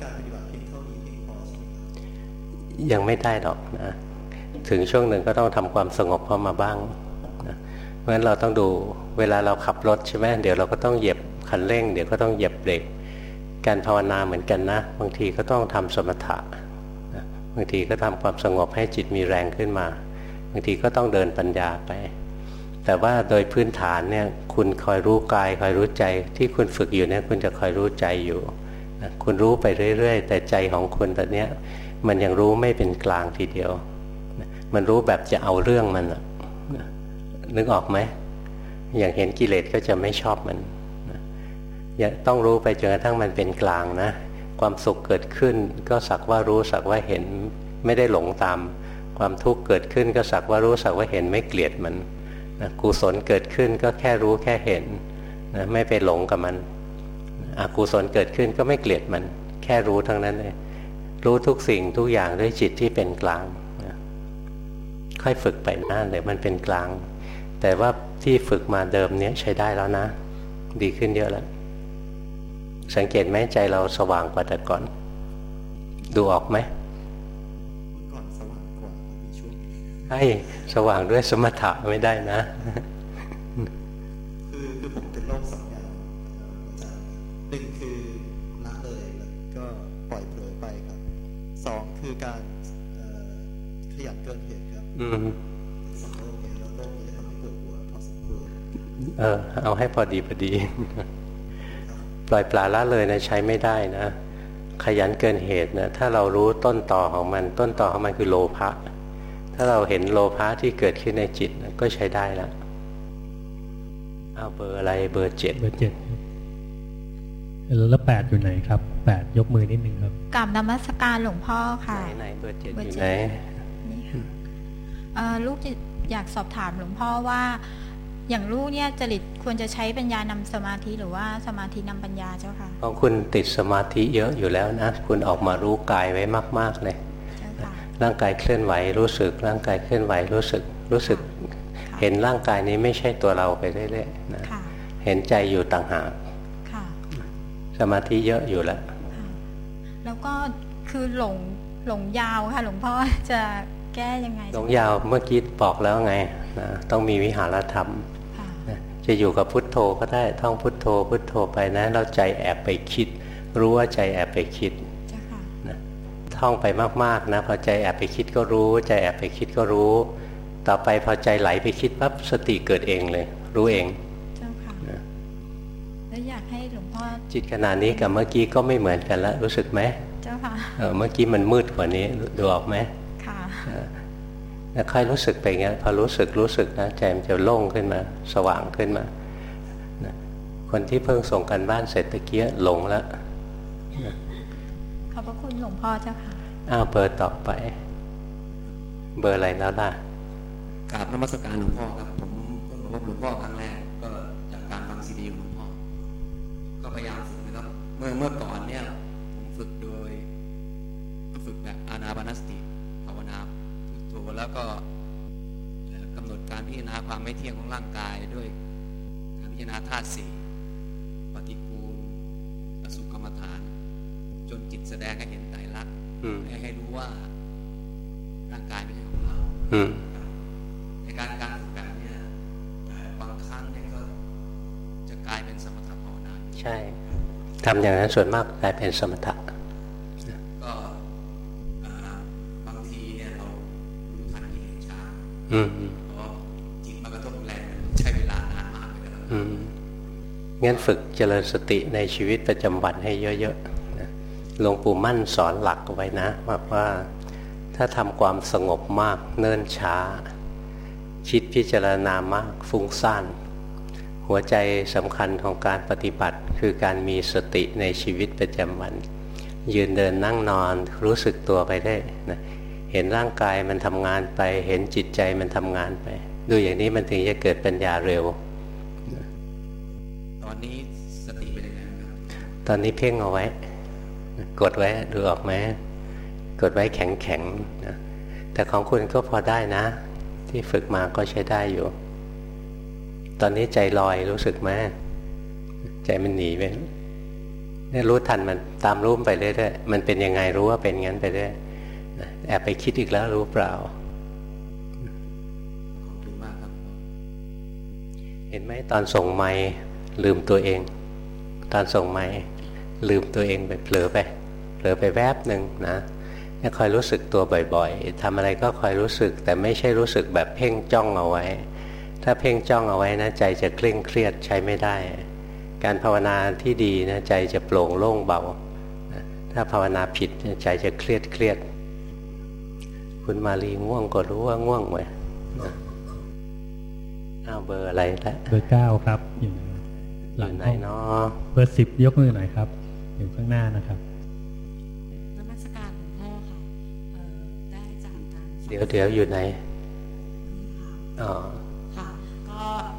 ยังไม่ได้หรอกนะถึงช่วงหนึ่งก็ต้องทำความสงบเข้ามาบ้างนะเพราะฉะนั้นเราต้องดูเวลาเราขับรถใช่ไหมเดี๋ยวเราก็ต้องเหยียบคันเร่ง เดี๋ยวก็ต้องเหยียบเบรกการภาวนาเหมือนกันนะบางทีก็ต้องทำสมถะบางทีก็ทำความสงบให้จิตมีแรงขึ้นมา บางทีก็ต้องเดินปัญญาไป แต่ว่าโดยพื้นฐานเนี่ยคุณคอยรู้กายคอยรู้ใจที่คุณฝึกอยู่เนี่ยคุณจะคอยรู้ใจอยู่คุณรู้ไปเรื่อย ๆ แต่ใจของคุณตอนเนี้ย มันยังรู้ไม่เป็นกลางทีเดียว มันรู้แบบจะเอาเรื่องมันนึกออกไหมอย่างเห็นกิเลสก็จะไม่ชอบมันต้องรู้ไปจนกระทั่งมันเป็นกลางนะความสุขเกิดขึ้นก็สักว่ารู้สักว่าเห็นไม่ได้หลงตาม ความทุกข์เกิดขึ้นก็สักว่ารู้สักว่าเห็นไม่เกลียดมันนะกุศลเกิดขึ้นก็แค่รู้แค่เห็นนะไม่ไปหลงกับมันอกุศลเกิดขึ้นก็ไม่เกลียดมัน แค่รู้ทั้งนั้นเลย รู้ทุกสิ่งทุกอย่างด้วยจิตที่เป็นกลางนะค่อยฝึกไปนั่นเลยมันเป็นกลาง แต่ว่าที่ฝึกมาเดิมเนี้ยใช้ได้แล้วนะ ดีขึ้นเยอะแล้ว สังเกตไหมใจเราสว่างกว่าแต่ก่อน ดูออกไหมก่อนสว่างกว่าช่วงใช่สว่างด้วยสมถะไม่ได้นะ คือคือผมเป็นโรค คือการขยันเกินเหตุครับอืมสองโรคนี้แล้วโรคนี้ทำให้เกิดหัวพอสมควรเออเอาให้พอดีพอดี ปล่อยปลาละเลยนะใช้ไม่ได้นะ ขยันเกินเหตุนะถ้าเรารู้ต้นต่อของมัน ต้นต่อของมันคือโลภะถ้าเราเห็นโลภะที่เกิดขึ้นในจิตนะก็ใช้ได้แล้วเอาเบอร์อะไรเบอร์เจ็ดเบอร์เจ็ดแล้วแปดอยู่ไหนครับ แปดยกมือนิดนึงครับกลับนมัสการหลวงพ่อค่ะ ไหนไหนเบอร์เจ็ดอยู่ไหนนี่ค่ะลูกอยากสอบถามหลวงพ่อว่า อย่างลูกเนี่ยจริตควรจะใช้ปัญญานำสมาธิหรือว่าสมาธินำปัญญาเจ้าค่ะเพราะคุณติดสมาธิเยอะอยู่แล้วนะ คุณออกมารู้กายไว้มาก ๆเลยร่างกายเคลื่อนไหวรู้สึก ร่างกายเคลื่อนไหวรู้สึกรู้สึก เห็นร่างกายนี้ไม่ใช่ตัวเราไปเรื่อยๆนะเห็นใจอยู่ต่างหากสมาธิเยอะอยู่แล้วแล้ว ก็คือหลงหลงยาวค่ะ หลวงพ่อจะแก้ยังไง หลงยาวเมื่อกี้บอกแล้วไงนะต้องมีวิหารธรรมจะอยู่กับพุทโธก็ได้ท่องพุทโธ พุทโธไปนะ เราใจแอบไปคิด รู้ว่าใจแอบไปคิดนะท่องไปมากๆนะพอใจแอบไปคิดก็รู้ ใจแอบไปคิดก็รู้ ต่อไปพอใจไหลไปคิดปั๊บสติเกิดเองเลย รู้เองเจ้าค่ะแล้วอยากให้หลวงพ่อจิตขนาดนี้กับเมื่อกี้ก็ไม่เหมือนกันแล้วรู้สึกไหมเจ้า ค่ะเมื่อกี้มันมืดกว่านี้ดูออกไหมค่ะแล้วค่อยรู้สึกไปเงี้ยพอรู้สึกรู้สึกนะใจมันจะโล่งขึ้นมา สว่างขึ้นมาคนที่เพิ่งส่งกันบ้านเสร็จตะเกียหลงแล้วขอบพระคุณหลวงพ่อเจ้าค่ะอ้าวเบอร์ต่อไป เบอร์อะไรแล้วล่ะกราบนมัสการหลวงพ่อครับ ผมเพิ่งพบหลวงพ่อครั้งแรกก็จากการฟังซีดีของหลวงพ่อ ก็พยายามฝึกนะครับ เมื่อเมื่อก่อนเนี่ย แบบอานาบานาสติแล้วก็กำหนดการพิจารณาความไม่เที่ยงของร่างกายด้วยการพิจารณาธาตุสี่ปฏิกูลอสุกรรมฐาน จนจิตแสดงให้เห็นไตรลักษณ์ให้ให้รู้ว่าร่างกายไม่ใช่ของเราในการการฝึกแบบนี้บางครั้งเนี่ยก็จะกลายเป็นสมถะภาวนาใช่ทำอย่างนั้นส่วนมากกลายเป็นสมถะ เพราะจิตมันกระทบแรงใช้เวลานานมากเลยครับงั้นฝึกเจริญสติในชีวิตประจำวันให้เยอะๆหลวงปู่มั่นสอนหลักไว้นะว่าว่าถ้าทำความสงบมากเนิ่นช้า คิดพิจารณามากฟุ้งซ่าน หัวใจสำคัญของการปฏิบัติคือการมีสติในชีวิตประจำวัน ยืนเดินนั่งนอนรู้สึกตัวไปได้นะ เห็นร่างกายมันทำงานไป เห็นจิตใจมันทำงานไป ดูอย่างนี้มันถึงจะเกิดปัญญาเร็ว ตอนนี้สติเป็นยังไงครับตอนนี้เพ่งเอาไว้ กดไว้ดูออกไหมกดไว้แข็งแข็งนะแต่ของคุณก็พอได้นะ ที่ฝึกมาก็ใช้ได้อยู่ ตอนนี้ใจลอยรู้สึกไหมใจมันหนีไปเนี่ยรู้ทันมันตามรู้ไปเรื่อยๆมันเป็นยังไงรู้ว่าเป็นงั้นไปเรื่อย แอบไปคิดอีกแล้วรู้เปล่าเห็นไหมตอนส่งไม้ลืมตัวเอง ตอนส่งไม้ลืมตัวเองไปเผลอไปเผลอไปแวบหนึ่งนะเนี่ยคอยรู้สึกตัวบ่อยๆทำอะไรก็คอยรู้สึก แต่ไม่ใช่รู้สึกแบบเพ่งจ้องเอาไว้ ถ้าเพ่งจ้องเอาไว้นะใจจะเคร่งเครียดใช้ไม่ได้ การภาวนาที่ดีนะใจจะโปร่งโล่งเบา ถ้าภาวนาผิดใจจะเครียดเครียด คุณมาลีง่วงก็รู้ว่าง่วงไว้อ้าวเบอร์อะไรละเบอร์เก้าครับอยู่หลังไหนเนาะเบอร์สิบยกมือหน่อยครับอยู่ข้างหน้านะครับเดี๋ยวเดี๋ยวอยู่ไหนอ๋อค่ะก็เริ่มจาก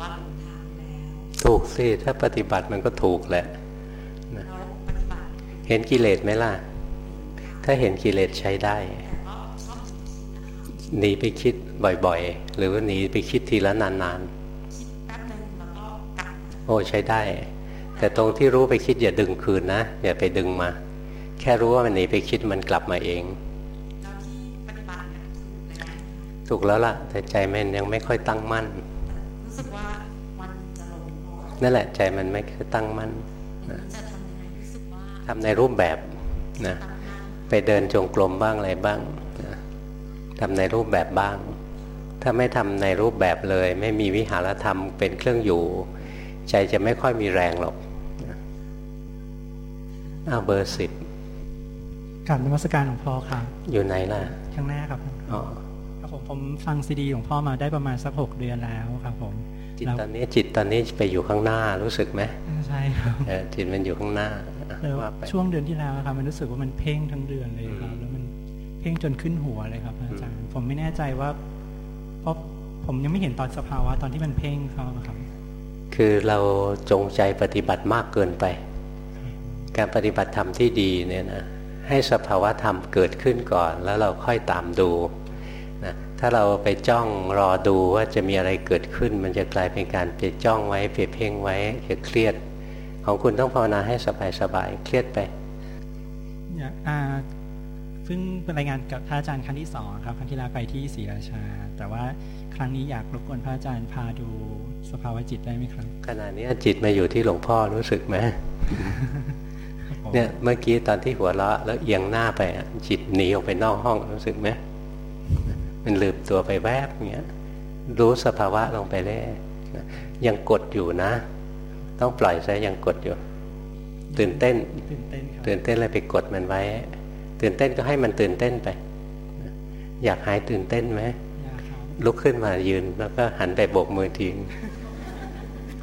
ว่าหลงทางแล้ว ถูกสิถ้าปฏิบัติมันก็ถูกแหละนะเห็นกิเลสไหมล่ะ ถ้าเห็นกิเลสใช้ได้หนีไปคิดบ่อยๆ หรือว่าหนีไปคิดทีละนานๆ โอ้ใช้ได้ แต่ตรงที่รู้ไปคิดอย่าดึงคืนนะ อย่าไปดึงมา แค่รู้ว่ามันหนีไปคิดมันกลับมาเอง ถูกแล้วล่ะ แต่ใจมันยังไม่ค่อยตั้งมั่น นั่นแหละใจมันไม่ค่อยตั้งมั่นทำในรูปแบบนะไปเดินจงกรมบ้างอะไรบ้างทำในรูปแบบบ้าง ถ้าไม่ทำในรูปแบบเลย ไม่มีวิหารธรรมเป็นเครื่องอยู่ ใจจะไม่ค่อยมีแรงหรอกอ้าวเบอร์สิบกลับนมัสการหลวงพ่อครับอยู่ไหนล่ะ ข้างหน้าครับอ๋อครับ ผมผมฟังซีดีหลวงพ่อมาได้ประมาณสักหกเดือนแล้วครับผมจิตตอนนี้จิตตอนนี้ไปอยู่ข้างหน้ารู้สึกไหมใช่ครับจิตมันอยู่ข้างหน้าช่วงเดือนที่แล้วครับมันรู้สึกว่ามันเพ่งทั้งเดือนเลยครับ แล้วมันพ่งจนขึ้นหัวเลยครับอาจารย์ผมไม่แน่ใจว่า เพราะผมยังไม่เห็นตอนสภาวะตอนที่มันเพ่งเขาครับ คือเราจงใจปฏิบัติมากเกินไป การปฏิบัติธรรมที่ดีเนี่ยนะให้สภาวะธรรมเกิดขึ้นก่อน แล้วเราค่อยตามดูนะ ถ้าเราไปจ้องรอดูว่าจะมีอะไรเกิดขึ้น มันจะกลายเป็นการไปจ้องไว้ไปเพ่งไว้จะเครียด ของคุณต้องภาวนาให้สบายๆเครียดไปเพิ่งเป็นรายงานกับพระอาจารย์ครั้งที่สองครับ ครั้งที่แล้วไปที่ศรีราชา แต่ว่าครั้งนี้อยากรบกวนพระอาจารย์พาดูสภาวะจิตได้ไหมครับ ขณะนี้จิตมาอยู่ที่หลวงพ่อรู้สึกไหมเนี่ยเมื่อกี้ตอนที่หัวเราะแล้วเอียงหน้าไปจิตหนีออกไปนอกห้องรู้สึกไหม มันลืมตัวไปแวบเงี้ยรู้สภาวะลงไปได้ยังกดอยู่นะ ต้องปล่อยซะยังกดอยู่ ตื่นเต้น ตื่นเต้นเลยไปกดมันไว้ ตื่นเต้นก็ให้มันตื่นเต้นไป อยากหายตื่นเต้นไหมลุกขึ้นมายืนแล้วก็หันไปโบกมือทิ้ง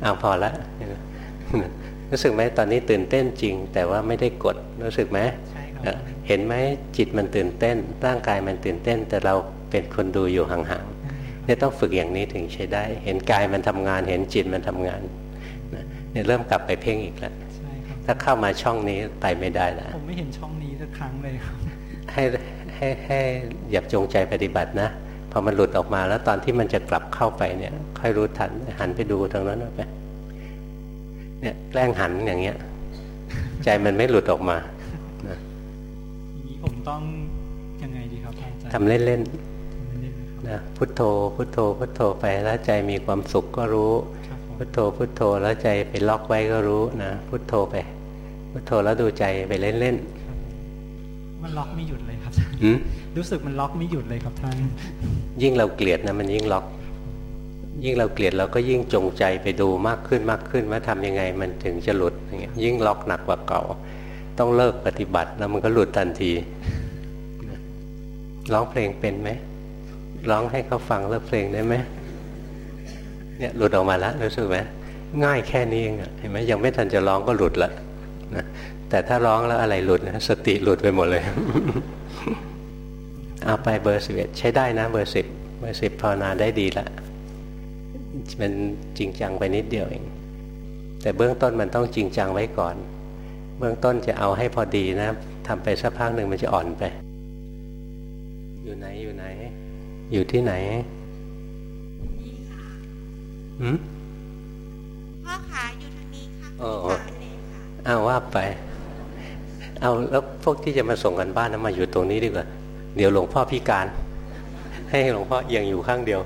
เอาพอละรู้สึกไหมตอนนี้ตื่นเต้นจริง แต่ว่าไม่ได้กดรู้สึกไหม เห็นไหมจิตมันตื่นเต้น ร่างกายมันตื่นเต้น แต่เราเป็นคนดูอยู่ห่างๆเนี่ยต้องฝึกอย่างนี้ถึงใช้ได้ เห็นกายมันทำงาน เห็นจิตมันทำงานเนี่ยเริ่มกลับไปเพ่งอีกแล้วถ้าเข้ามาช่องนี้ไปไม่ได้แล้วผมไม่เห็นช่องนี้สักครั้งเลยครับให้ให้ให้อย่าจงใจปฏิบัตินะพอมันหลุดออกมาแล้วตอนที่มันจะกลับเข้าไปเนี่ย ค่อยรู้ทันหันไปดูตรงนั้นไปเนี่ยแกล้งหันอย่างเงี้ย ใจมันไม่หลุดออกมานะนี้ผม ต้องยังไงดีครับอาจารย์ทำเล่นๆนะพุทโธ พุทโธ พุทโธไปแล้วใจมีความสุขก็รู้ พุทโธ พุทโธแล้วใจไปล็อกไว้ก็รู้นะพุทโธไป พุทโธแล้วดูใจไปเล่นๆมันล็อกไม่หยุดเลยครับรู้สึกมันล็อกไม่หยุดเลยครับท่านยิ่งเราเกลียดนะมันยิ่งล็อก ยิ่งเราเกลียดเราก็ยิ่งจงใจไปดูมากขึ้นมากขึ้นว่าทำยังไงมันถึงจะหลุดอย่างเงี้ยยิ่งล็อกหนักกว่าเก่า ต้องเลิกปฏิบัติแล้วมันก็หลุดทันทีร้องเพลงเป็นไหมร้องให้เขาฟังเลิกเพลงได้ไหมเนี่ยหลุดออกมาแล้วรู้สึกไหมง่ายแค่นี้เองเห็นไหมยังไม่ทันจะร้องก็หลุดละนะแต่ถ้าร้องแล้วอะไรหลุดนะสติหลุดไปหมดเลยเอาไปเบอร์สิบเอ็ดใช้ได้นะเบอร์สิบเบอร์สิบภาวนาได้ดีละมันจริงจังไปนิดเดียวเอง แต่เบื้องต้นมันต้องจริงจังไว้ก่อน เบื้องต้นจะเอาให้พอดีนะทำไปสักพักหนึ่งมันจะอ่อนไป อยู่ไหนอยู่ไหน อยู่ที่ไหนอืมพ่อขาอยู่ทางนี้ค่ะอ๋อเอาว่าไป เอาแล้วพวกที่จะมาส่งกันบ้านนะมาอยู่ตรงนี้ดีกว่า เดี๋ยวหลวงพ่อพิการ ให้หลวงพ่อเอียงอยู่ข้างเดียว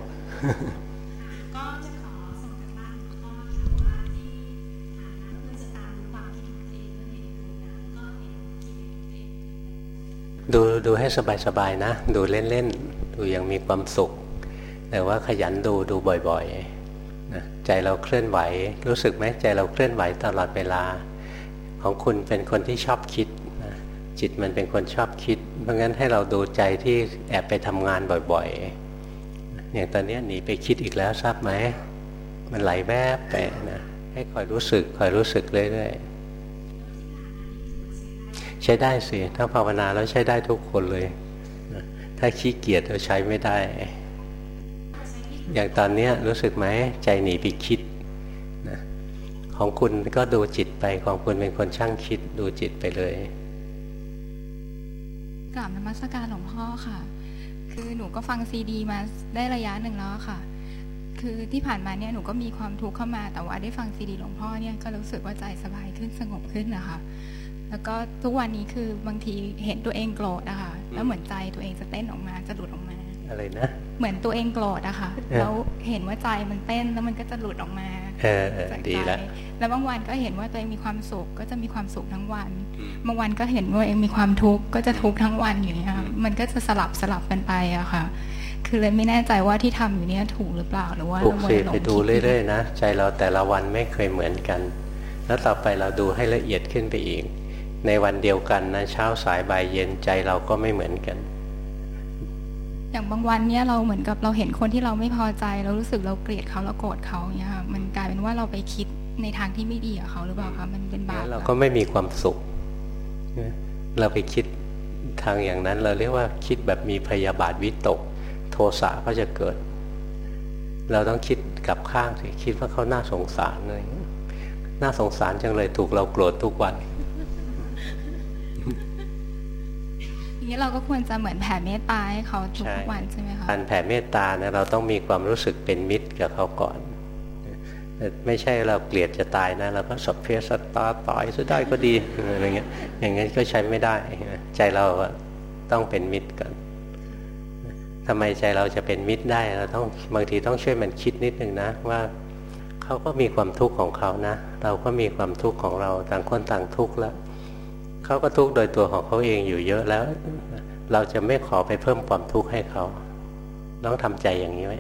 ดูดูให้สบายๆนะ ดูเล่นๆ ดูยังมีความสุข แต่ว่าขยันดูดูบ่อยๆนะใจเราเคลื่อนไหว รู้สึกไหมใจเราเคลื่อนไหวตลอดเวลา ของคุณเป็นคนที่ชอบคิดจิตมันเป็นคนชอบคิด เพราะงั้นให้เราดูใจที่แอบไปทำงานบ่อยๆอย่างตอนนี้หนีไปคิดอีกแล้วทราบไหมมันไหลแวบไปนะให้คอยรู้สึกคอยรู้สึกเรื่อยๆ ใช้ได้สิ ถ้าภาวนาแล้วใช้ได้ทุกคนเลย ถ้าขี้เกียจเราใช้ไม่ได้ อย่างตอนนี้รู้สึกไหมใจหนีไปคิดของคุณก็ดูจิตไปของคุณเป็นคนช่างคิดดูจิตไปเลยกราบนมัสการหลวงพ่อค่ะ คือหนูก็ฟังซีดีมาได้ระยะหนึ่งแล้วค่ะ คือที่ผ่านมาเนี่ยหนูก็มีความทุกข์เข้ามา แต่ว่าได้ฟังซีดีหลวงพ่อเนี่ยก็รู้สึกว่าใจสบายขึ้นสงบขึ้นนะคะ แล้วก็ทุกวันนี้คือบางทีเห็นตัวเองโกรธนะคะแล้วเหมือนใจตัวเองจะเต้นออกมาจะหลุดออกมา อะไรนะเหมือนตัวเองโกรธอะค่ะแล้วเห็นว่าใจมันเต้นแล้วมันก็จะหลุดออกมาเออดีแล้วแล้วบางวันก็เห็นว่าตัวเองมีความสุขก็จะมีความสุขทั้งวันบางวันก็เห็นว่าเองมีความทุกข์ก็จะทุกข์ทั้งวันอย่างเงี้ยมันก็จะสลับสลับกันไปอะค่ะ คือเลยไม่แน่ใจว่าที่ทำอยู่เนี้ยถูกหรือเปล่าหรือว่าถูกสิไปดูเรื่อยๆนะใจเราแต่ละวันไม่เคยเหมือนกัน แล้วต่อไปเราดูให้ละเอียดขึ้นไปอีก ในวันเดียวกันนะเช้าสายบ่ายเย็นใจเราก็ไม่เหมือนกัน อย่างบางวันเนี้ยเราเหมือนกับเราเห็นคนที่เราไม่พอใจ เรารู้สึกเราเกลียดเขาเราโกรธเขาเนี่ยค่ะมันกลายเป็นว่าเราไปคิดในทางที่ไม่ดีกับเขาหรือเปล่าคะมันเป็นบาปเราก็ไม่มีความสุขเราไปคิดทางอย่างนั้นเราเรียกว่าคิดแบบมีพยาบาทวิตก โทสะก็จะเกิด เราต้องคิดกับข้างสิคิดว่าเขาน่าสงสารเลยน่าสงสารจังเลยถูกเราโกรธทุกวัน นี้เราก็ควรจะเหมือนแผ่เมตตาให้เขาทุกวันใช่ไหมคะการแผ่เมตตาเนี่ยเราต้องมีความรู้สึกเป็นมิตรกับเขาก่อน ไม่ใช่เราเกลียดจะตายนะเราก็สบเพสตาต่อยซะได้ก็ดีอะไรเงี้ยอย่างงี้นก็ใช้ไม่ได้ใจเราต้องเป็นมิตรกันทำไมใจเราจะเป็นมิตรได้เราต้องบางทีต้องช่วยมันคิดนิดนึงนะว่าเขาก็มีความทุกข์ของเขานะ เราก็มีความทุกข์ของเราต่างคนต่างทุกข์แล้ว เขาก็ทุกข์โดยตัวของเขาเองอยู่เยอะแล้ว เราจะไม่ขอไปเพิ่มความทุกข์ให้เขาต้องทำใจอย่างนี้ไว้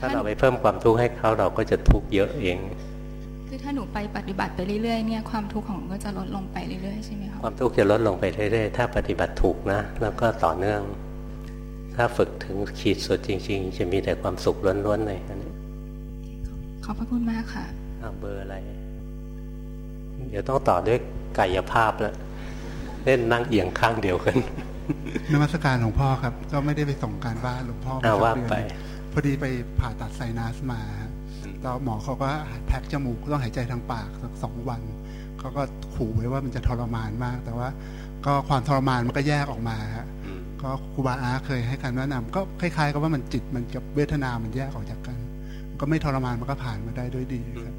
ถ้าเราไปเพิ่มความทุกข์ให้เขาเราก็จะทุกข์เยอะเอง คือถ้าหนูไปปฏิบัติไปเรื่อยๆเนี่ยความทุกข์ของก็จะลดลงไปเรื่อยๆใช่ไหมคะความทุกข์จะลดลงไปเรื่อยๆถ้าปฏิบัติถูกนะ แล้วก็ต่อเนื่อง ถ้าฝึกถึงขีดสุดจริง ๆ จะมีแต่ความสุขล้วนๆเลยอันนี้ขอบพระคุณมากค่ะเบอร์อะไร เดี๋ยวต้องต่อด้วย กายภาพแล้วเล่นนั่งเอียงข้างเดียวกันนมัสการหลวงพ่อครับ ก็ไม่ได้ไปส่งการบ้านหลวงพ่อมาว่าไป พอดีไปผ่าตัดไซนัสมาแล้วหมอเขาก็แพ็กจมูกต้องหายใจทางปากสักสองวันเขาก็ขู่ไว้ว่ามันจะทรมานมาก แต่ว่า ก็ความทรมานมันก็แยกออกมาฮะก็ครูบาอาเคยให้การแนะนำก็คล้ายๆ กับว่ามันจิตมันกับเวทนามันแยกออกจากกัน ก็ไม่ทรมานมันก็ผ่านมาได้ด้วยดีครับ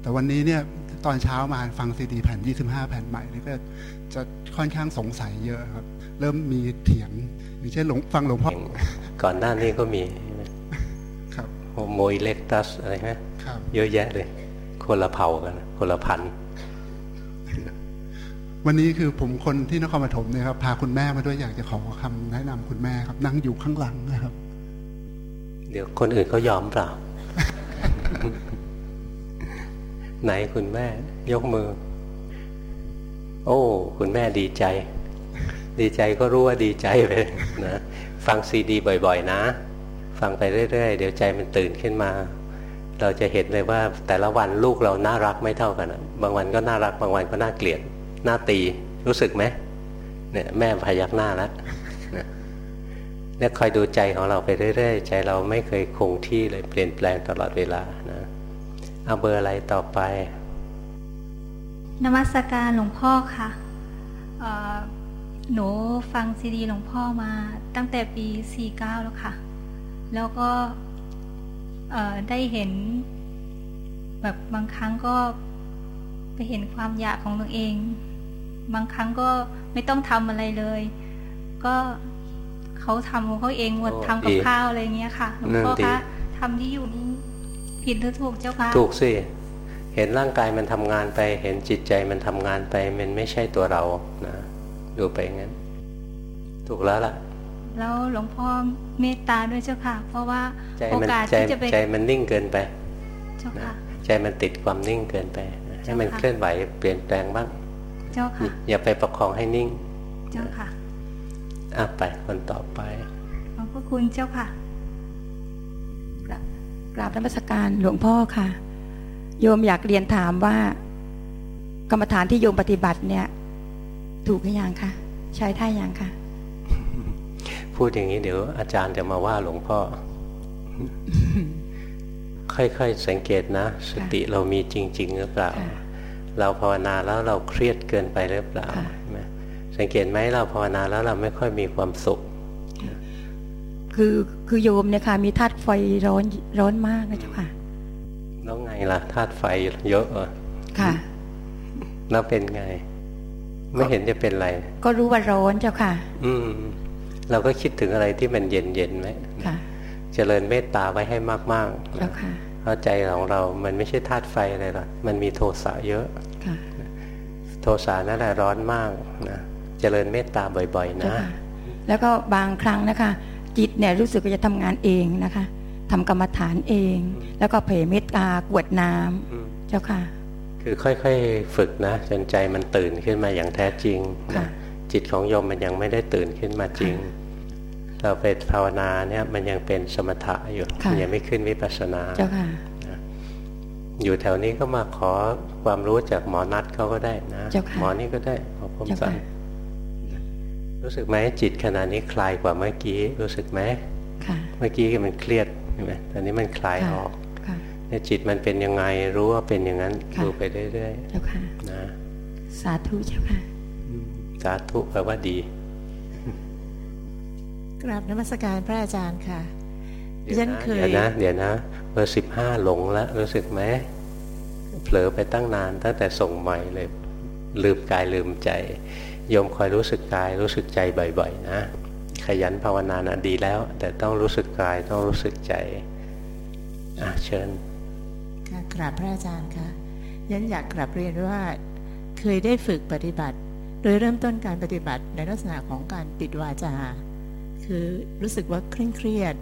แต่วันนี้เนี่ย ตอนเช้ามาฟังซีดีแผ่น 25 แผ่นใหม่นี่ก็จะค่อนข้างสงสัยเยอะครับ เริ่มมีเถียงอย่างเช่นหลวงฟังหลวงพ่อก่อนหน้านี้ก็มีครับโฮโมอิเล็กตัสอะไรไหมเยอะแยะเลย คนละเผ่ากัน คนละพันวันนี้คือผมคนที่นครปฐมเนี่ยครับพาคุณแม่มาด้วยอยากจะขอคำแนะนำคุณแม่ครับ นั่งอยู่ข้างหลังนะครับ เดี๋ยวคนอื่นเขายอมเปล่า ไหนคุณแม่ ยกมือ โอ้ คุณแม่ดีใจ ดีใจก็รู้ว่าดีใจไปนะฟังซีดีบ่อย ๆ นะ ฟังไปเรื่อย ๆ เดี๋ยวใจมันตื่นขึ้นมา เราจะเห็นเลยว่าแต่ละวันลูกเราน่ารักไม่เท่ากันบางวันก็น่ารัก บางวันก็น่าเกลียดน่าตีรู้สึกไหมเนี่ยแม่พยักหน้าแล้วเนี่ยคอยดูใจของเราไปเรื่อยๆ ใจเราไม่เคยคงที่เลยเปลี่ยนแปลงตลอดเวลานะ เอาเบอร์อะไรต่อไป นมัสการหลวงพ่อค่ะหนูฟังซีดีหลวงพ่อมาตั้งแต่ปี 49 แล้วค่ะ แล้วก็ได้เห็น แบบบางครั้งก็ไปเห็นความอยากของตัวเอง บางครั้งก็ไม่ต้องทำอะไรเลย ก็เขาทำของเขาเองหมดทำกับข้าวอะไรเงี้ยค่ะหลวงพ่อคะทำที่อยู่นี้ ผิดหรือถูกเจ้าคะถูกสิเห็นร่างกายมันทำงานไป เห็นจิตใจมันทำงานไป มันไม่ใช่ตัวเรานะดูไปงั้น ถูกแล้วล่ะ แล้วหลวงพ่อเมตตาด้วยเจ้าค่ะ เพราะว่าโอกาสที่จะไปใจมันนิ่งเกินไปเจ้าค่ะใจมันติดความนิ่งเกินไปให้มันเคลื่อนไหวเปลี่ยนแปลงบ้าง เจ้าค่ะ อย่าไปประคองให้นิ่ง เจ้าค่ะอะไปคนต่อไปขอบพระคุณเจ้าค่ะ กราบนมัสการหลวงพ่อค่ะ โยมอยากเรียนถามว่า กรรมฐานที่โยมปฏิบัติเนี่ย ถูกหรือยังคะใช้ท่ายังคะพูดอย่างนี้เดี๋ยวอาจารย์จะมาว่าหลวงพ่อ ค่อยๆสังเกตนะ สติเรามีจริง ๆ หรือเปล่า เราภาวนาแล้วเราเครียดเกินไปหรือเปล่าสังเกตไหมเราภาวนาแล้วเราไม่ค่อยมีความสุข คือคือโยมเนี่ยค่ะมีธาตุไฟร้อนร้อนมากนะเจ้าค่ะแล้วไงล่ะธาตุไฟเยอะเหรอค่ะ แล้วเป็นไง ไม่เห็นจะเป็นไร ก็รู้ว่าร้อนเจ้าค่ะ อืม เราก็คิดถึงอะไรที่มันเย็นเย็นไหมค่ะเจริญเมตตาไว้ให้มากๆแล้วค่ะเพราะใจของเรา มันไม่ใช่ธาตุไฟอะไรหรอกมันมีโทสะเยอะค่ะโทสะนั่นแหละร้อนมากนะเจริญเมตตาบ่อย ๆ นะ แล้วก็บางครั้งนะคะ จิตเนี่ยรู้สึกว่าจะทำงานเองนะคะทำกรรมฐานเอง แล้วก็เผยเมตตากวดน้ำเจ้าค่ะ คือค่อยๆฝึกนะจนใจมันตื่นขึ้นมาอย่างแท้จริงนะจิตของโยมมันยังไม่ได้ตื่นขึ้นมาจริง เราไปภาวนาเนี่ยมันยังเป็นสมถะอยู่มันยังไม่ขึ้นวิปัสสนาเจ้าค่ะอยู่แถวนี้ก็มาขอความรู้จากหมอนัดเขาก็ได้นะ หมอนี่ก็ได้หมอพมสัน รู้สึกไหมจิตขณะนี้คลายกว่าเมื่อกี้ รู้สึกไหมเมื่อกี้มันเครียดใช่ไหมตอนนี้มันคลายออกเนี่ยจิตมันเป็นยังไงรู้ว่าเป็นอย่างนั้นดูไปเรื่อยๆนะสาธุเจ้าค่ะสาธุแปลว่าดี กราบนมัสการพระอาจารย์ค่ะฉันเคยเดี๋ยวนะเดี๋ยวนะเบอร์สิบห้าหลงแล้วรู้สึกไหมเผลอไปตั้งนานตั้งแต่ส่งใหม่เลย ลืมกายลืมใจ โยมคอยรู้สึกกายรู้สึกใจบ่อยๆนะขยันภาวนานะดีแล้ว แต่ต้องรู้สึกกายต้องรู้สึกใจอะเชิญค่ะกราบพระอาจารย์ค่ะยันอยากกราบเรียนว่าเคยได้ฝึกปฏิบัติ โดยเริ่มต้นการปฏิบัติในลักษณะของการปิดวาจา คือรู้สึกว่าเคร่งเครียด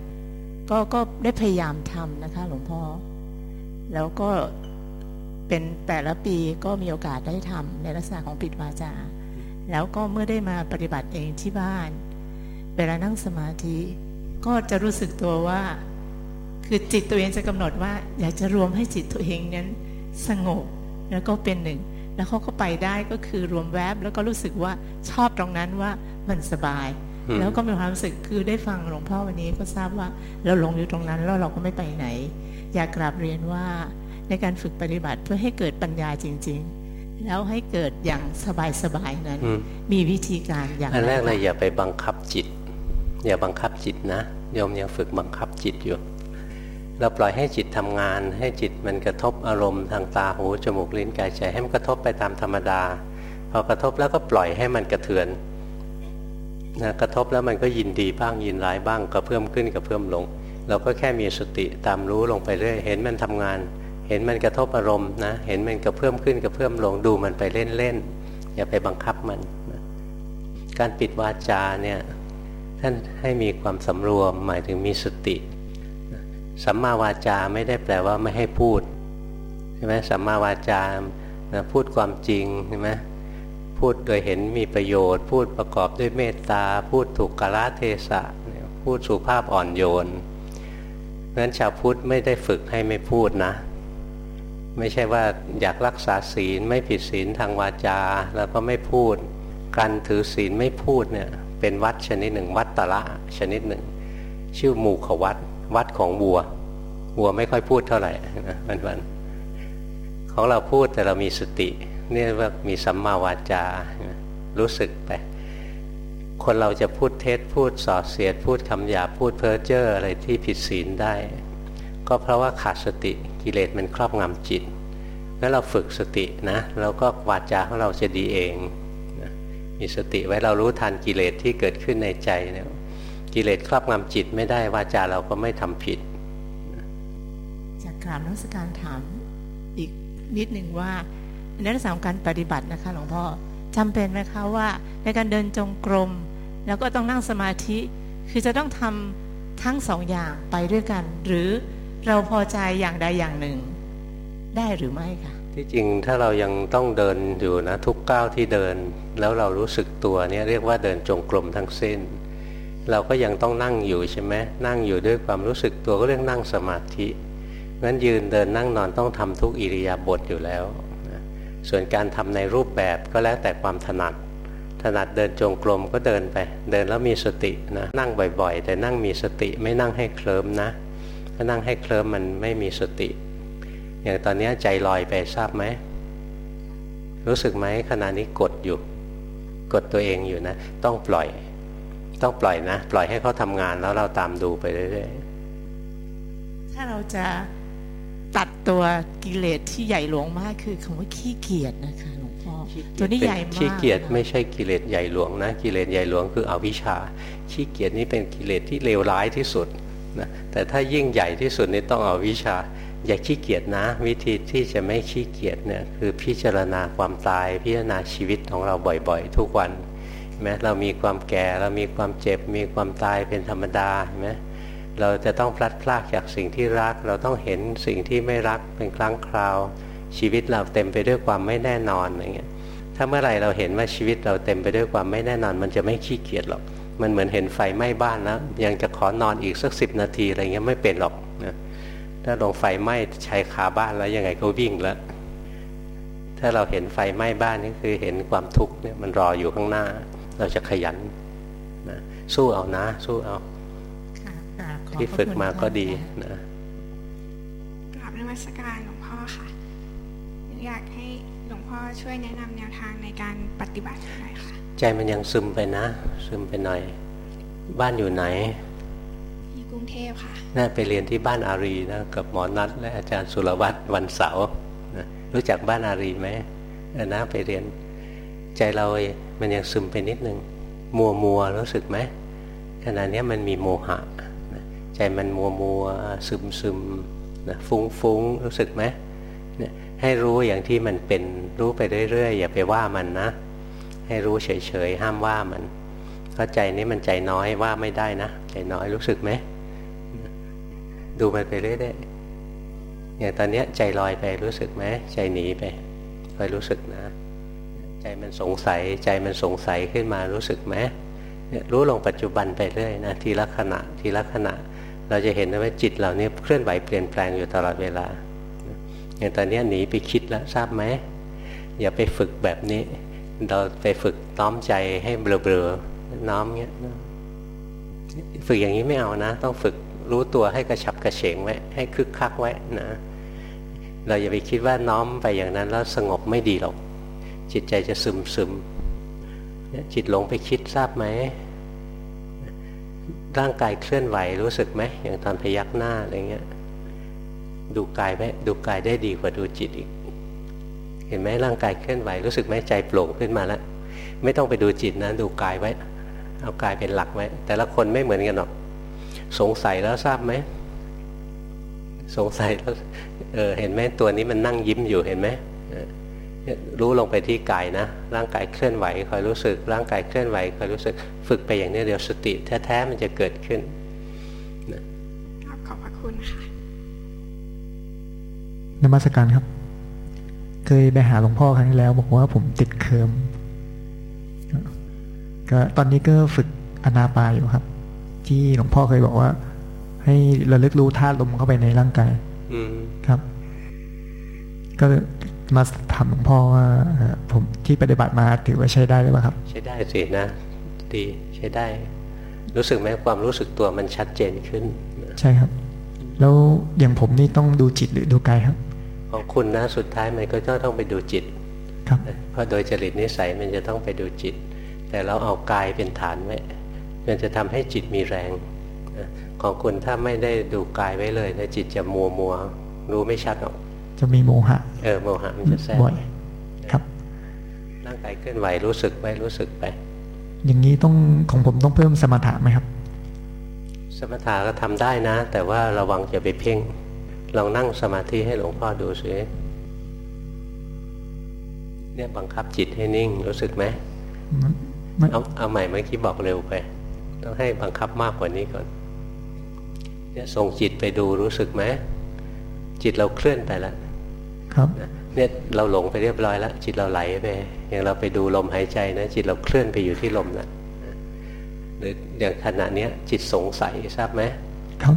ก็ก็ได้พยายามทำนะคะ หลวงพ่อ แล้วก็เป็นแต่ละปีก็มีโอกาสได้ทำในลักษณะของปิดวาจา แล้วก็เมื่อได้มาปฏิบัติเองที่บ้าน เวลานั่งสมาธิ ก็จะรู้สึกตัวว่า คือจิตตัวเองจะกำหนดว่า อยากจะรวมให้จิตตัวเองนั้นสงบแล้วก็เป็นหนึ่ง แล้วเขาก็ไปได้ก็คือรวมแวบแล้วก็รู้สึกว่าชอบตรงนั้นว่ามันสบาย แล้วก็มีความรู้สึกคือได้ฟังหลวงพ่อวันนี้ก็ทราบว่าเราลงอยู่ตรงนั้นแล้วเราก็ไม่ไปไหน อยากกราบเรียนว่าในการฝึกปฏิบัติเพื่อให้เกิดปัญญาจริง ๆ แล้วให้เกิดอย่างสบายๆนั้น มีวิธีการอย่างอันแรกเลยอย่าไปบังคับจิต อย่าบังคับจิตนะโยมยังฝึกบังคับจิตอยู่ เราปล่อยให้จิตทำงาน ให้จิตมันกระทบอารมณ์ทางตาหูจมูกลิ้นกายใจให้มันกระทบไปตามธรรมดา พอกระทบแล้วก็ปล่อยให้มันกระเทือนนะกระทบแล้วมันก็ยินดีบ้างยินร้ายบ้างกระเพิ่มขึ้นกระเพิ่มลง เราก็แค่มีสติตามรู้ลงไปเรื่อยเห็นมันทำงาน เห็นมันกระทบอารมณ์นะเห็นมันกระเพื่อมขึ้นกระเพื่อมลงดูมันไปเล่นๆอย่าไปบังคับมัน การปิดวาจาเนี่ยท่านให้มีความสำรวมหมายถึงมีสติสัมมาวาจาไม่ได้แปลว่าไม่ให้พูดใช่ไหมสัมมาวาจาพูดความจริงใช่ไหมพูดโดยเห็นมีประโยชน์ พูดประกอบด้วยเมตตา พูดถูกกาลเทศะพูดสุภาพอ่อนโยนนั้นชาวพุทธไม่ได้ฝึกให้ไม่พูดนะ ไม่ใช่ว่าอยากรักษาศีลไม่ผิดศีลทางวาจา แล้วก็ไม่พูด การถือศีลไม่พูดเนี่ยเป็นวัดชนิดหนึ่ง วัดตะละชนิดหนึ่ง ชื่อหมู่ขวัดวัดของวัว วัวไม่ค่อยพูดเท่าไหร่นะวันวันของเราพูดแต่เรามีสตินี่ว่ามีสัมมาวาจา รู้สึกไปคนเราจะพูดเท็จพูดส่อเสียด พูดคำหยาพูดเพ้อเจ้ออะไรที่ผิดศีลได้ ก็เพราะว่าขาดสติกิเลสมันครอบงำจิตแล้วเราฝึกสตินะเราก็วาจาของเราจะดีเองมีสติไว้เรารู้ทันกิเลสที่เกิดขึ้นในใจเนี่ยกิเลสครอบงำจิตไม่ได้วาจาเราก็ไม่ทำผิดจากกราบนักสการถามอีกนิดหนึ่งว่าในเรื่องของการปฏิบัตินะคะหลวงพ่อจำเป็นไหมคะว่าในการเดินจงกรม แล้วก็ต้องนั่งสมาธิ คือจะต้องทำทั้งสองอย่างไปด้วยกัน หรือ เราพอใจอย่างใดอย่างหนึ่ง ได้หรือไม่คะที่จริงถ้าเรายังต้องเดินอยู่นะทุกก้าวที่เดิน แล้วเรารู้สึกตัวเนี่ยเรียกว่าเดินจงกรมทั้งสิ้น เราก็ยังต้องนั่งอยู่ใช่ไหมนั่งอยู่ด้วยความรู้สึกตัวก็เรียกนั่งสมาธิงั้นยืนเดินนั่งนอนต้องทำทุกอิริยาบถอยู่แล้วส่วนการทำในรูปแบบก็แล้วแต่ความถนัด ถนัดเดินจงกรมก็เดินไป เดินแล้วมีสตินะนั่งบ่อยๆ แต่นั่งมีสติไม่นั่งให้เคลิ้มนะานั่งให้เคลิ้มมันไม่มีสติ อย่างตอนนี้ใจลอยไปทราบไหม รู้สึกไหมขณะนี้กดอยู่ กดตัวเองอยู่นะ ต้องปล่อย ต้องปล่อยนะ ปล่อยให้เขาทำงานแล้วเราตามดูไปเรื่อยๆถ้าเราจะตัดตัวกิเลสที่ใหญ่หลวงมากคือคำว่าขี้เกียจนะคะหลวงพ่อตัวนี้ใหญ่มากขี้เกียจไม่ใช่กิเลสใหญ่หลวงนะ กิเลสใหญ่หลวงคืออวิชชาขี้เกียจนี่เป็นกิเลสที่เลวร้ายที่สุด นะแต่ถ้ายิ่งใหญ่ที่สุดนี่ต้องเอาวิชา อย่าขี้เกียจนะ วิธีที่จะไม่ขี้เกียจเนี่ยคือพิจารณาความตายพิจารณาชีวิตของเราบ่อยๆ ทุกวันแม้เรามีความแก่เรามีความเจ็บ มีความตายเป็นธรรมดาใช่ไหมเราจะต้องพลัดพรากจากสิ่งที่รัก เราต้องเห็นสิ่งที่ไม่รักเป็นครั้งคราว ชีวิตเราเต็มไปด้วยความไม่แน่นอนอย่างเงี้ยถ้าเมื่อไหร่เราเห็นว่าชีวิตเราเต็มไปด้วยความไม่แน่นอน มันจะไม่ขี้เกียจหรอก มันเหมือนเห็นไฟไหม้บ้านแล้ว ยังจะขอนอนอีกสักสิบนาทีอะไรเงี้ยไม่เป็นหรอกนะถ้าลงไฟไหม้ชายคาบ้านแล้วยังไงก็วิ่งแล้ว ถ้าเราเห็นไฟไหม้บ้านนี่คือเห็นความทุกข์เนี่ยมันรออยู่ข้างหน้า เราจะขยันนะสู้เอานะ สู้เอาที่ฝึกมาก็ดีนะกราบนมัสการหลวงพ่อค่ะ อยากให้หลวงพ่อช่วยแนะนำแนวทางในการปฏิบัติหน่อยค่ะ ใจมันยังซึมไปนะ ซึมไปหน่อย บ้านอยู่ไหนที่กรุงเทพค่ะน่าไปเรียนที่บ้านอารีนะกับหมอนัทและอาจารย์สุรวัตรวันเสาร์นะรู้จักบ้านอารีไหมเออนะไปเรียนใจเรามันยังซึมไปนิดนึงมัวมัวรู้สึกไหมขณะนี้มันมีโมหะใจมันมัวมัวซึมซึมนะฟุ้งฟุ้งรู้สึกไหมเนี่ยให้รู้อย่างที่มันเป็นรู้ไปเรื่อยๆอย่าไปว่ามันนะ ให้รู้เฉยๆห้ามว่ามันเพราะใจนี้มันใจน้อยว่าไม่ได้นะใจน้อยรู้สึกไหมดูมันไปเรื่อยๆอย่างตอนนี้ใจลอยไปรู้สึกไหมใจหนีไปคอยรู้สึกนะ ใจมันสงสัยใจมันสงสัยขึ้นมารู้สึกไหมรู้ลงปัจจุบันไปเรื่อยนะทีละขณะทีละขณะ เราจะเห็นว่าจิตเรานี่ยเคลื่อนไหวเปลี่ยนแปลงอยู่ตลอดเวลาอย่างตอนนี้หนีไปคิดแล้วทราบไหมอย่าไปฝึกแบบนี้ เราไปฝึกน้อมใจให้เบลอๆน้อมเงี้ยฝึกอย่างนี้ไม่เอานะ ต้องฝึกรู้ตัวให้กระฉับกระเฉงไว้ให้คึกคักไว้นะ เราอย่าไปคิดว่าน้อมไปอย่างนั้นแล้วสงบไม่ดีหรอก จิตใจจะซึมซึมจิตหลงไปคิดทราบไหมร่างกายเคลื่อนไหวรู้สึกไหมอย่างตอนพยักหน้าอะไรเงี้ยดูกายไหมดูกายได้ดีกว่าดูจิตอีก เห็นไหมร่างกายเคลื่อนไหวรู้สึกไหมใจโปร่งขึ้นมาแล้วไม่ต้องไปดูจิตนะดูกายไว้ เอากายเป็นหลักไว้แต่ละคนไม่เหมือนกันหรอก สงสัยแล้วทราบไหมสงสัยแล้วเออเห็นไหมตัวนี้มันนั่งยิ้มอยู่เห็นไหมรู้ลงไปที่กายนะ ร่างกายเคลื่อนไหวคอยรู้สึก ร่างกายเคลื่อนไหวคอยรู้สึกฝึกไปอย่างนี้เดียวสติแท้ๆมันจะเกิดขึ้นนะขอบพระคุณค่ะนมัสการครับ เคยไปหาหลวงพ่อครั้งที่แล้ว บอกว่าผมติดเคิมก็ตอนนี้ก็ฝึกอนาปาอยู่ครับ ที่หลวงพ่อเคยบอกว่า ให้ระลึกรู้ธาตุลมเข้าไปในร่างกายครับ ก็มาถามหลวงพ่อว่าผมที่ปฏิบัติมาถือว่าใช้ได้หรือเปล่าครับ ใช้ได้สินะดีใช้ได้ รู้สึกไหมความรู้สึกตัวมันชัดเจนขึ้น ใช่ครับ แล้วอย่างผมนี่ต้องดูจิตหรือดูกายครับ ของคุณนะสุดท้ายมันก็ต้องไปดูจิตครับเพราะโดยจริตนิสัยมันจะต้องไปดูจิต แต่เราเอากายเป็นฐานไว้มันจะทำให้จิตมีแรง ของคุณถ้าไม่ได้ดูกายไว้เลยนะจิตจะมัวมัวรู้ไม่ชัดหรอก จะมีโมหะ เออโมหะมันจะแทรกบ่อยครับร่างกายเคลื่อนไหวรู้สึกไปรู้สึกไป อย่างนี้ต้องของผมต้องเพิ่มสมถะไหมครับ สมถะก็ทำได้นะ แต่ว่าระวังจะไปเพ่ง ลองนั่งสมาธิให้หลวงพ่อดูสิเนี่ยบังคับจิตให้นิ่งรู้สึกไหมเอาเอาใหม่เมื่อกี้บอกเร็วไป ต้องให้บังคับมากกว่านี้ก่อนเนี่ยส่งจิตไปดูรู้สึกไหมจิตเราเคลื่อนไปแล้วครับเนี่ยเราหลงไปเรียบร้อยแล้วจิตเราไหลไปอย่างเราไปดูลมหายใจนะจิตเราเคลื่อนไปอยู่ที่ลมนะหรืออย่างขณะเนี้ยจิตสงสัยทราบไหมครับ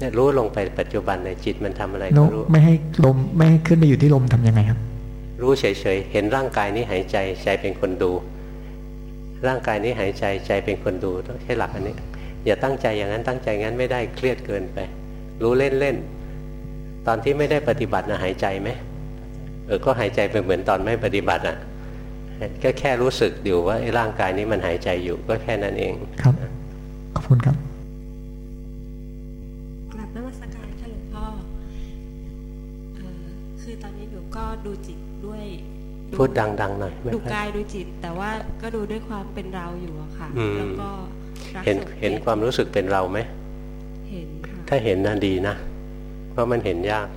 เนี่ยรู้ลงไปปัจจุบันเลยจิตมันทำอะไรก็รู้ไม่ให้ลมไม่ให้ขึ้นไปอยู่ที่ลมทํำยังไงครับ รู้เฉยๆเห็นร่างกายนี้หายใจใจเป็นคนดู ร่างกายนี้หายใจใจเป็นคนดูต้องใช้หลักอันนี้ อย่าตั้งใจอย่างนั้นตั้งใจงั้นไม่ได้เครียดเกินไป รู้เล่นๆตอนที่ไม่ได้ปฏิบัตินะหายใจไหมเออก็หายใจเป็นเหมือนตอนไม่ปฏิบัติอะก็แค่รู้สึกอยู่ว่าร่างกายนี้มันหายใจอยู่ก็แค่นั้นเองครับ ขอบคุณครับ ดูจิตด้วยพูดดังๆหน่อยดูกายดูจิต แต่ว่าก็ดูด้วยความเป็นเราอยู่อะค่ะแล้วก็เห็นเห็นความรู้สึกเป็นเราไหมเห็นค่ะถ้าเห็นน่าดีนะ เพราะมันเห็นยาก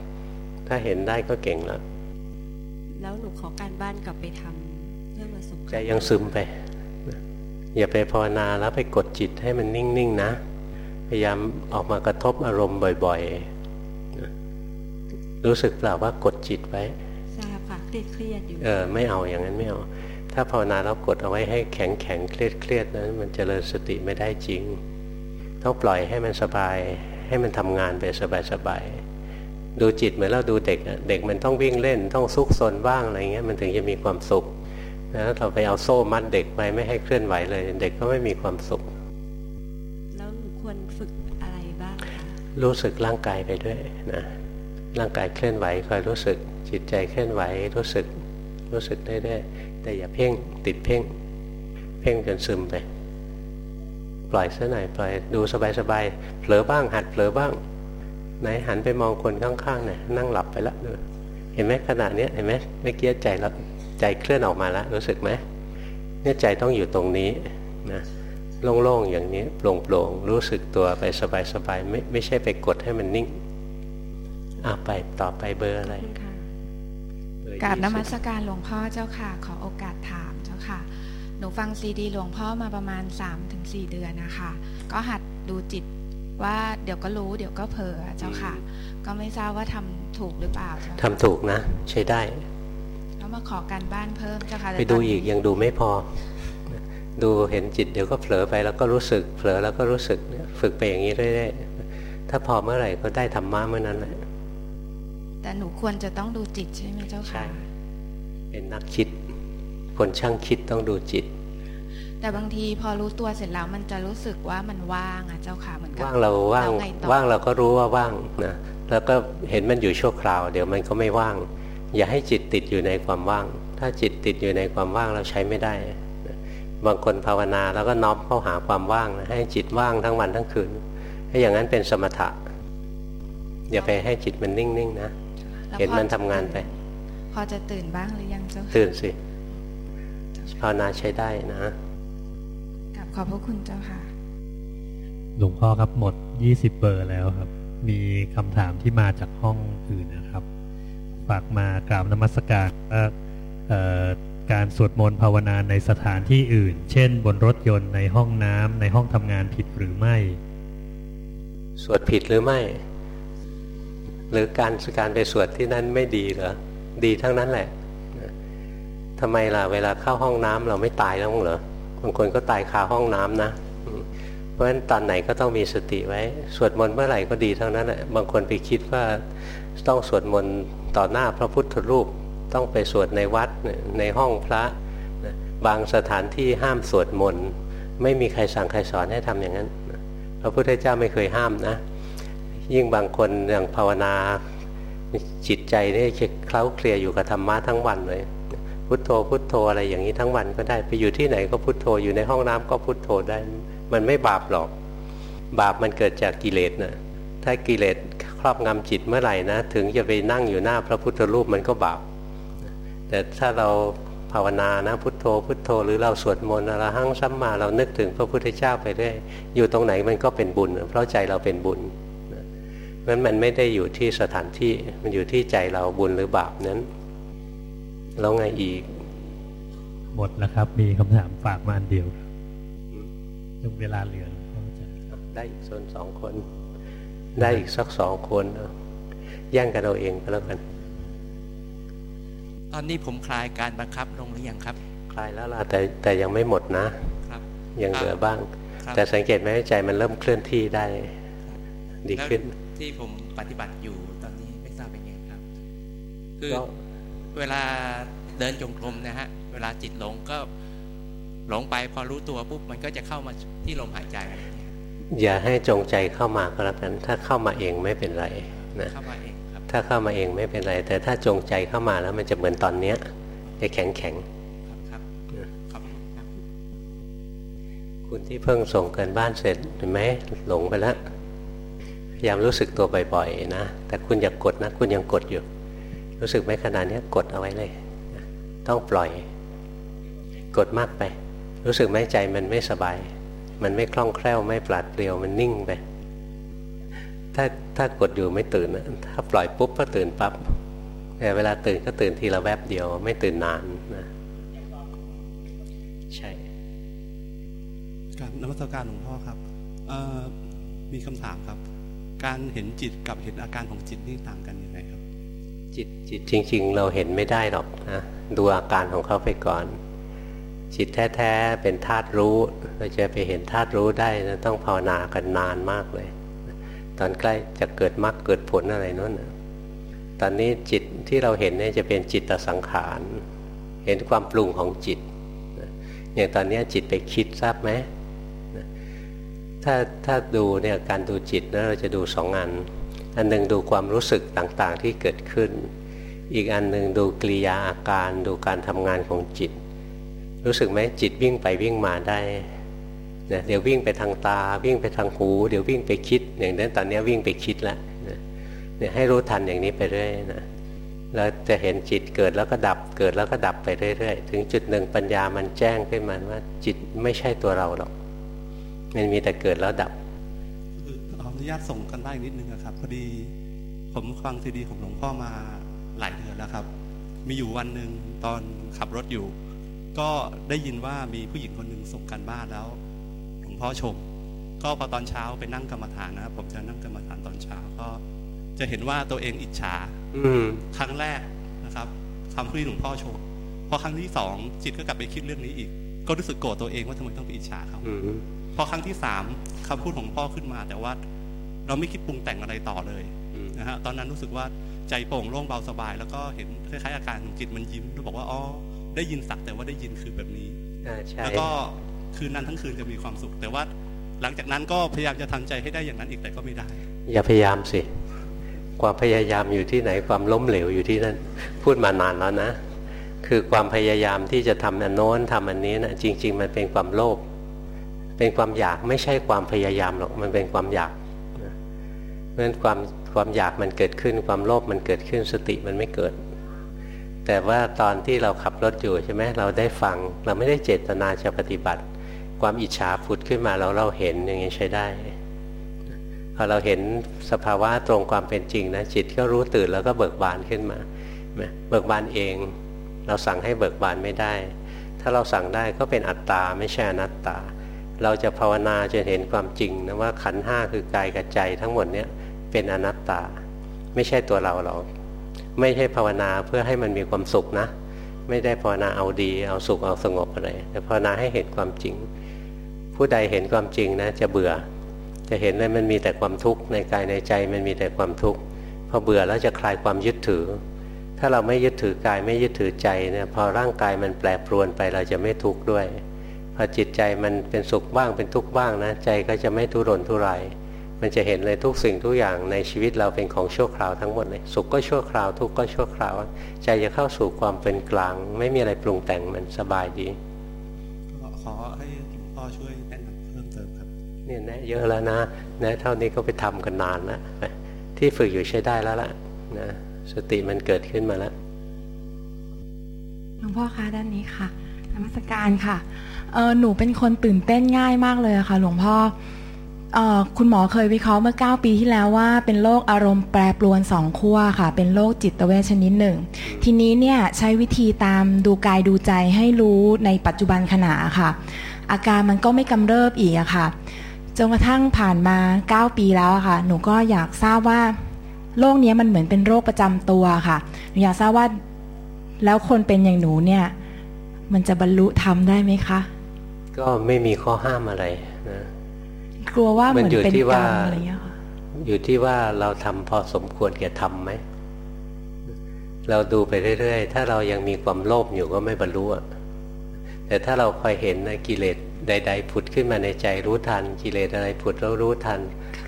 ถ้าเห็นได้ก็เก่งแล้วแล้วหนูขอการบ้านกลับไปทำเพื่อมาสุขใจยังซึมไป อย่าไปภาวนาแล้วไปกดจิตให้มันนิ่งๆนะ พยายามออกมากระทบอารมณ์บ่อยๆรู้สึกเปล่าว่ากดจิตไว้ท ราบค่ะเครียดอยู่เออไม่เอาอย่างนั้นไม่เอาถ้าภาวนาแล้วกดเอาไว้ให้แข็งแข็งเครียดเครียดนั้นมันจเจริญสติไม่ได้จริง ต้องปล่อยให้มันสบาย ให้มันทำงานไปสบายๆดูจิตเหมือนเราดูเด็กเด็กมันต้องวิ่งเล่นต้องซุกซนบ้างอะไรเงี้ยมันถึงจะมีความสุขนะเราไปเอาโซ่มัดเด็กไปไม่ให้เคลื่อนไหวเลย เด็กก็ไม่มีความสุข แล้วควรฝึกอะไรบ้างคะรู้สึกร่างกายไปด้วยนะร่างกายเคลื่อนไหวคอยรู้สึก จิตใจเคลื่อนไหวรู้สึกรู้สึกได้ได้แต่อย่าเพ่งติดเพ่ง เพ่งจนซึมไป ปล่อยซะหน่อยปล่อยดูสบายๆเผลอบ้างหัดเผลอบ้าง ไหนหันไปมองคนข้างๆเนี่ยนั่งหลับไปแล้วเห็นไหมขณะนี้เห็นไหมไม่เกี้ยใจแล้วใจเคลื่อนออกมาแล้วรู้สึกไหมเนี่ยใจต้องอยู่ตรงนี้นะโล่งๆอย่างนี้โปร่งๆรู้สึกตัวไปสบายๆไม่ไม่ใช่ไปกดให้มันนิ่งอ่าไปต่อไปเบอร์อะไร กราบนมัสการหลวงพ่อเจ้าค่ะ ขอโอกาสถามเจ้าค่ะ หนูฟังซีดีหลวงพ่อมาประมาณ 3-4 เดือนนะคะ ก็หัดดูจิตว่าเดี๋ยวก็รู้เดี๋ยวก็เผลอเจ้าค่ะ ก็ไม่ทราบว่าทำถูกหรือเปล่าทำถูกนะ ใช้ได้ แล้วมาขอการบ้านเพิ่มเจ้าค่ะไปดูอีกยังดูไม่พอ ดูเห็นจิตเดี๋ยวก็เผลอไปแล้วก็รู้สึกเผลอแล้วก็รู้สึกฝึกไปอย่างนี้เรื่อยๆถ้าพอเมื่อไหร่ก็ได้ธรรมะเมื่อนั้นแหละ แต่หนูควรจะต้องดูจิตใช่ไหมเจ้าค่ะ เป็นนักคิด คนช่างคิดต้องดูจิต แต่บางทีพอรู้ตัวเสร็จแล้วมันจะรู้สึกว่ามันว่างอะเจ้าค่ะเหมือนกับว่างเราว่างว่างเราก็รู้ว่าว่างนะแล้วก็เห็นมันอยู่ชั่วคราว เดี๋ยวมันก็ไม่ว่าง อย่าให้จิตติดอยู่ในความว่าง ถ้าจิตติดอยู่ในความว่างเราใช้ไม่ได้บางคนภาวนาแล้วก็น้อมเข้าหาความว่างนะให้จิตว่างทั้งวันทั้งคืนถ้าอย่างนั้นเป็นสมถะ อย่าไปให้จิตมันนิ่งๆนะ เห็นมันทำงานไป พอจะตื่นบ้างหรือยังเจ้าตื่นสิภาวนาใช้ได้นะขอบพระคุณเจ้าค่ะ หลวงพ่อครับหมดยี่สิบเบอร์แล้วครับ มีคำถามที่มาจากห้องอื่นนะครับ ฝากมากราบนมัสการว่าการสวดมนต์ภาวนาในสถานที่อื่น เช่น บนรถยนต์ในห้องน้ำในห้องทำงานผิดหรือไม่ สวดผิดหรือไม่ หรือการสการไปสวดที่นั่นไม่ดีเหรอดีทั้งนั้นแหละทำไมล่ะเวลาเข้าห้องน้ำเราไม่ตายแล้วเหรอบางคนก็ตายคาห้องน้ำนะ เพราะฉะนั้นตอนไหนก็ต้องมีสติไว้ สวดมนต์เมื่อไหร่ก็ดีทั้งนั้นแหละบางคนไปคิดว่าต้องสวดมนต์ต่อหน้าพระพุทธรูป ต้องไปสวดในวัดในห้องพระ บางสถานที่ห้ามสวดมนต์ไม่มีใครสั่งใครสอนให้ทำอย่างนั้น พระพุทธเจ้าไม่เคยห้ามนะ ยิ่งบางคนอย่างภาวนาจิตใจนี่จะเคล้าเคลียอยู่กับธรรมะทั้งวันเลย พุทโธพุทโธอะไรอย่างนี้ทั้งวันก็ได้ไปอยู่ที่ไหนก็พุทโธอยู่ในห้องน้ำก็พุทโธได้ มันไม่บาปหรอก บาปมันเกิดจากกิเลสนะถ้ากิเลสครอบงำจิตเมื่อไหร่นะ ถึงจะไปนั่งอยู่หน้าพระพุทธรูปมันก็บาป แต่ถ้าเราภาวนานะพุทโธ พุทโธ หรือเราสวดมนต์อรหังสัมมาเรานึกถึงพระพุทธเจ้าไปได้อยู่ตรงไหนมันก็เป็นบุญ เพราะใจเราเป็นบุญ เพราะมันไม่ได้อยู่ที่สถานที่มันอยู่ที่ใจเราบุญหรือบาปนั้น แล้วไงอีก หมดแล้วครับ มีคำถามฝากมาอันเดียวยังเวลาเหลือได้อีกส่วนสองคน ได้อีกสักสองคนแย่งกันเอาเองก็แล้วกัน ตอนนี้ผมคลายการบังคับลงหรือยังครับ คลายแล้วล่ะแต่แต่ยังไม่หมดนะครับ ยังเหลือบ้าง แต่สังเกตไหมใจมันเริ่มเคลื่อนที่ได้ ดีขึ้น ที่ผมปฏิบัติอยู่ตอนนี้ไม่ทราบเป็นไงครับ คือเวลาเดินจงกรมนะฮะเวลาจิตหลงก็หลงไปพอรู้ตัวปุ๊บมันก็จะเข้ามาที่ลมหายใจ อย่าให้จงใจเข้ามาก็แล้วกัน ถ้าเข้ามาเองไม่เป็นไรนะเข้ามาเองถ้าเข้ามาเองไม่เป็นไร แต่ถ้าจงใจเข้ามาแล้วมันจะเหมือนตอนเนี้ยจะแข็งแข็งคุณที่เพิ่งส่งกันบ้านเสร็จเห็นไหมหลงไปแล้วพ ยายามรู้สึกตัวบ่อยๆนะแต่คุณอย่ากกดนะ คุณยังกดอยู่ รู้สึกไหมขนาดนี้กดเอาไว้เลย ต้องปล่อย กดมากไป รู้สึกไหมใจมันไม่สบาย มันไม่คล่องแคล่วไม่ปราดเปรียวมันนิ่งไปถ้าถ้ากดอยู่ไม่ตื่นนะถ้าปล่อยปุ๊บก็ตื่นปับ๊บแต่เวลาตื่นก็ตื่นทีละแวบเดียว ไม่ตื่นนานนะใช่การนมัสการหลวงพ่อครับมีคำถามครับ การเห็นจิตกับเห็นอาการของจิตนี่ต่างกันยังไงครับ จิตจิตจริง ๆ เราเห็นไม่ได้หรอกนะดูอาการของเขาไปก่อน จิตแท้ๆเป็นธาตุรู้เราจะไปเห็นธาตุรู้ได้นะต้องภาวนากันนานมากเลย ตอนใกล้จะเกิดมรรคเกิดผลอะไรนั่นตอนนี้จิตที่เราเห็นเนี่ยจะเป็นจิตสังขาร เห็นความปรุงของจิตอย่างตอนนี้จิตไปคิดทราบไหม ถ้าถ้าดูเนี่ยการดูจิตนะเราจะดูสองอัน อันหนึ่งดูความรู้สึกต่างๆที่เกิดขึ้น อีกอันหนึ่งดูกิริยาอาการดูการทำงานของจิต รู้สึกไหมจิตวิ่งไปวิ่งมาได้นะเดี๋ยววิ่งไปทางตาวิ่งไปทางหู เดี๋ยววิ่งไปคิด อย่างนั้นตอนนี้วิ่งไปคิดแล้วเนี่ยให้รู้ทันอย่างนี้ไปเรื่อยนะเราจะเห็นจิตเกิดแล้วก็ดับเกิดแล้วก็ดับไปเรื่อยๆ ถึงจุดหนึ่งปัญญามันแจ้งขึ้นมาว่าจิตไม่ใช่ตัวเราหรอก มันมีแต่เกิดแล้วดับขออนุญาตส่งกันได้นิดนึงครับ พอดีผมฟังซีดีของหลวงพ่อมาหลายเดือนแล้วครับ มีอยู่วันหนึ่งตอนขับรถอยู่ ก็ได้ยินว่ามีผู้หญิงคนหนึ่งส่งกันบ้านแล้วงพ่อชม ก็พอตอนเช้าไปนั่งกรรมฐานนะผมจะนั่งกรรมฐานตอนเช้าก็จะเห็นว่าตัวเองอิจฉาครั้งแรกนะครับคำที่หลวงพ่อชมพอครั้งที่สองจิตก็กลับไปคิดเรื่องนี้อีก ก็รู้สึกโกรธตัวเองว่าทำไมต้องไปอิจฉาเขา พอครั้งที่สามคำพูดของพ่อขึ้นมา แต่ว่าเราไม่คิดปรุงแต่งอะไรต่อเลยนะฮะตอนนั้นรู้สึกว่าใจโปร่งโล่งเบาสบาย แล้วก็เห็นคล้ายๆอาการของจิตมันยิ้มแล้วบอกว่าอ๋อได้ยินสักแต่ว่าได้ยินคือแบบนี้แล้วก็คืนนั้นทั้งคืนจะมีความสุข แต่ว่าหลังจากนั้นก็พยายามจะทำใจให้ได้อย่างนั้นอีกแต่ก็ไม่ได้ อย่าพยายามสิความพยายามอยู่ที่ไหนความล้มเหลวอยู่ที่นั่นพูดมานานแล้วนะ คือความพยายามที่จะทำอันโน้นทำอันนี้นะจริง ๆ มันเป็นความโลภ เป็นความอยากไม่ใช่ความพยายามหรอกมันเป็นความอยากเพราะฉะนั้นความความอยากมันเกิดขึ้น ความโลภมันเกิดขึ้นสติมันไม่เกิด แต่ว่าตอนที่เราขับรถอยู่ใช่ไหมเราได้ฟัง เราไม่ได้เจตนาจะปฏิบัติ ความอิจฉาผุดขึ้นมาเราเราเห็นอย่างนี้ใช้ได้พอเราเห็นสภาวะตรงความเป็นจริงนะจิตก็รู้ตื่นแล้วก็เบิกบานขึ้นมาเบิกบานเอง เราสั่งให้เบิกบานไม่ได้ ถ้าเราสั่งได้ก็เป็นอัตตาไม่ใช่อนัตตา เราจะภาวนาจะเห็นความจริงนะว่าขันห้าคือกายกับใจทั้งหมดเนี้ยเป็นอนัตตา ไม่ใช่ตัวเราหรอกไม่ใช่ภาวนาเพื่อให้มันมีความสุขนะ ไม่ได้ภาวนาเอาดี เอาสุขเอาสงบอะไรแต่ภาวนาให้เห็นความจริง ผู้ใดเห็นความจริงนะ จะเบื่อ จะเห็นเลยมันมีแต่ความทุกข์ในกายในใจมันมีแต่ความทุกข์พอเบื่อแล้วจะคลายความยึดถือ ถ้าเราไม่ยึดถือกายไม่ยึดถือใจเนี่ยพอร่างกายมันแปรปรวนไปเราจะไม่ทุกข์ด้วย พอจิตใจมันเป็นสุขบ้างเป็นทุกข์บ้างนะใจก็จะไม่ทุรนทุรายมันจะเห็นเลยทุกสิ่งทุกอย่างในชีวิตเราเป็นของชั่วคราวทั้งหมดเลยสุขก็ชั่วคราวทุกข์ก็ชั่วคราว ใจจะเข้าสู่ความเป็นกลาง ไม่มีอะไรปรุงแต่งมันสบายดีขอให้หลวงพ่อช่วยแนะนำเพิ่มเติมครับเนี่ยนะเยอะแล้วนะนะเท่านี้ก็ไปทำกันนานแล้วที่ฝึกอยู่ใช้ได้แล้วล่ะนะสติมันเกิดขึ้นมาแล้วหลวงพ่อคะด้านนี้ค่ะนมัสการค่ะ เออหนูเป็นคนตื่นเต้นง่ายมากเลยค่ะ หลวงพ่อคุณหมอเคยวิเคราะห์เมื่อ 9 ปีที่แล้วว่า เป็นโรคอารมณ์แปรปรวนสองขั้วค่ะ เป็นโรคจิตเวชชนิดหนึ่ง ทีนี้เนี่ยใช้วิธีตามดูกายดูใจให้รู้ในปัจจุบันขณะค่ะ อาการมันก็ไม่กำเริบอีกอะค่ะจนกระทั่งผ่านมา 9 ปีแล้วค่ะ หนูก็อยากทราบว่าโรคนี้มันเหมือนเป็นโรคประจำตัวค่ะหนูอยากทราบว่าแล้วคนเป็นอย่างหนูเนี่ย มันจะบรรลุธรรมได้ไหมคะ ก็ไม่มีข้อห้ามอะไรนะกลัวว่าเหมือนเป็นกรรมอะไรอย่างเงี้ยค่ะอยู่ที่ว่าเราทำพอสมควรแก่ทำไหมเราดูไปเรื่อยๆ ถ้าเรายังมีความโลภอยู่ก็ไม่บรรลุแต่ถ้าเราคอยเห็นนะกิเลสใด ๆ ผุดขึ้นมาในใจรู้ทัน กิเลสอะไรผุดแล้วรู้ทัน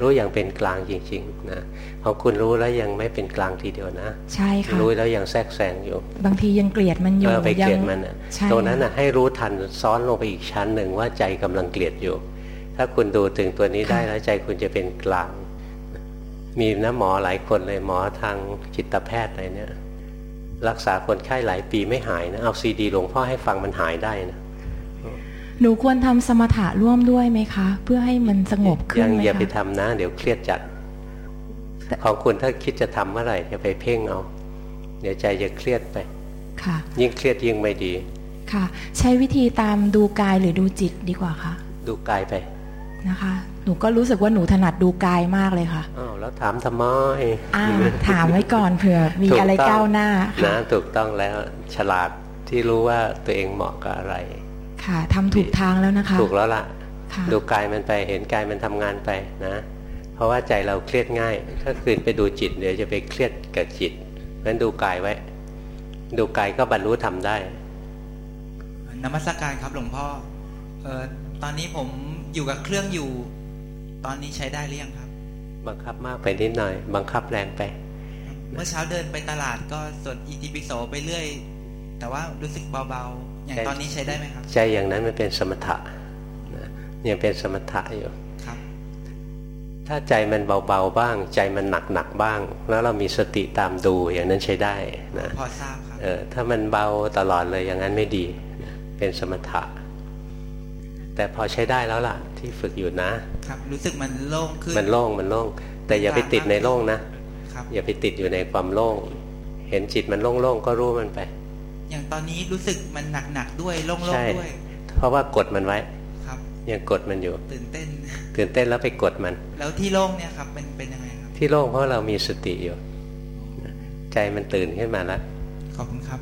รู้อย่างเป็นกลางจริงๆนะของคุณรู้แล้วยังไม่เป็นกลางทีเดียวนะใช่ค่ะรู้แล้วยังแทรกแซงอยู่ บางทียังเกลียดมันอยู่ไปเกลียดมันอะตรงนั้นอะให้รู้ทันซ้อนลงไปอีกชั้นหนึ่งว่าใจกำลังเกลียดอยู่ ถ้าคุณดูถึงตัวนี้ได้แล้วใจคุณจะเป็นกลาง มีนะหมอหลายคนเลยหมอทางจิตแพทย์อะไรเนี่ย รักษาคนไข้หลายปีไม่หายนะเอาซีดีหลวงพ่อให้ฟังมันหายได้นะ หนูควรทำสมถะร่วมด้วยไหมคะ เพื่อให้มันสงบขึ้นไหมคะยังอย่าไปทำนะ เดี๋ยวเครียดจัด ของคุณถ้าคิดจะทำเมื่อไหร่จะไปเพ่งเอา เดี๋ยวใจจะเครียดไป ค่ะ ยิ่งเครียดยิ่งไม่ดี ค่ะ ใช้วิธีตามดูกายหรือดูจิตดีกว่าคะดูกายไปนะคะ หนูก็รู้สึกว่าหนูถนัดดูกายมากเลยค่ะอ้าวแล้วถามทำไมอ้าวถามไว้ก่อนเผื่อ มีอะไรก้าวหน้านะถูกต้องแล้วฉลาดที่รู้ว่าตัวเองเหมาะกับอะไร ค่ะทำถูกทางแล้วนะคะ ถูกแล้วล่ะ ดูกายมันไปเห็นกายมันทำงานไปนะ เพราะว่าใจเราเครียดง่าย ถ้าคืนไปดูจิตเดี๋ยวจะไปเครียดกับจิตเพราะฉะนั้นดูกายไว้ ดูกายก็บรรลุทำได้นมัสการครับหลวงพ่อเออตอนนี้ผมอยู่กับเครื่องอยู่ ตอนนี้ใช้ได้หรือยังครับ บังคับมากไปนิดหน่อย บังคับแรงไป เมื่อเช้าเดินไปตลาดก็สวดอิติปิโสไปเรื่อย แต่ว่ารู้สึกเบาๆ อย่างตอนนี้ใช้ได้ไหมครับ ใจอย่างนั้นมันเป็นสมถะยังเป็นสมถะอยู่ครับถ้าใจมันเบาๆบ้าง ใจมันหนักๆบ้าง แล้วเรามีสติตามดูอย่างนั้นใช้ได้นะพอทราบครับเออถ้ามันเบาตลอดเลยอย่างนั้นไม่ดี เป็นสมถะ แต่พอใช้ได้แล้วล่ะ ที่ฝึกอยู่นะครับ รู้สึกมันโล่งขึ้นมันโล่งมันโล่ง แต่อย่าไปติดในโล่งนะอย่าไปติดอยู่ในความโล่ง เห็นจิตมันโล่งๆก็รู้มันไป อย่างตอนนี้รู้สึกมันหนักๆด้วยโล่งๆด้วย เพราะว่ากดมันไว้ ครับ ยังกดมันอยู่ ตื่นเต้น ตื่นเต้นแล้วไปกดมัน แล้วที่โล่งเนี่ยครับเป็นเป็นยังไงครับ ที่โล่งเพราะเรามีสติอยู่ ใจมันตื่นขึ้นมาแล้ว ขอบคุณครับ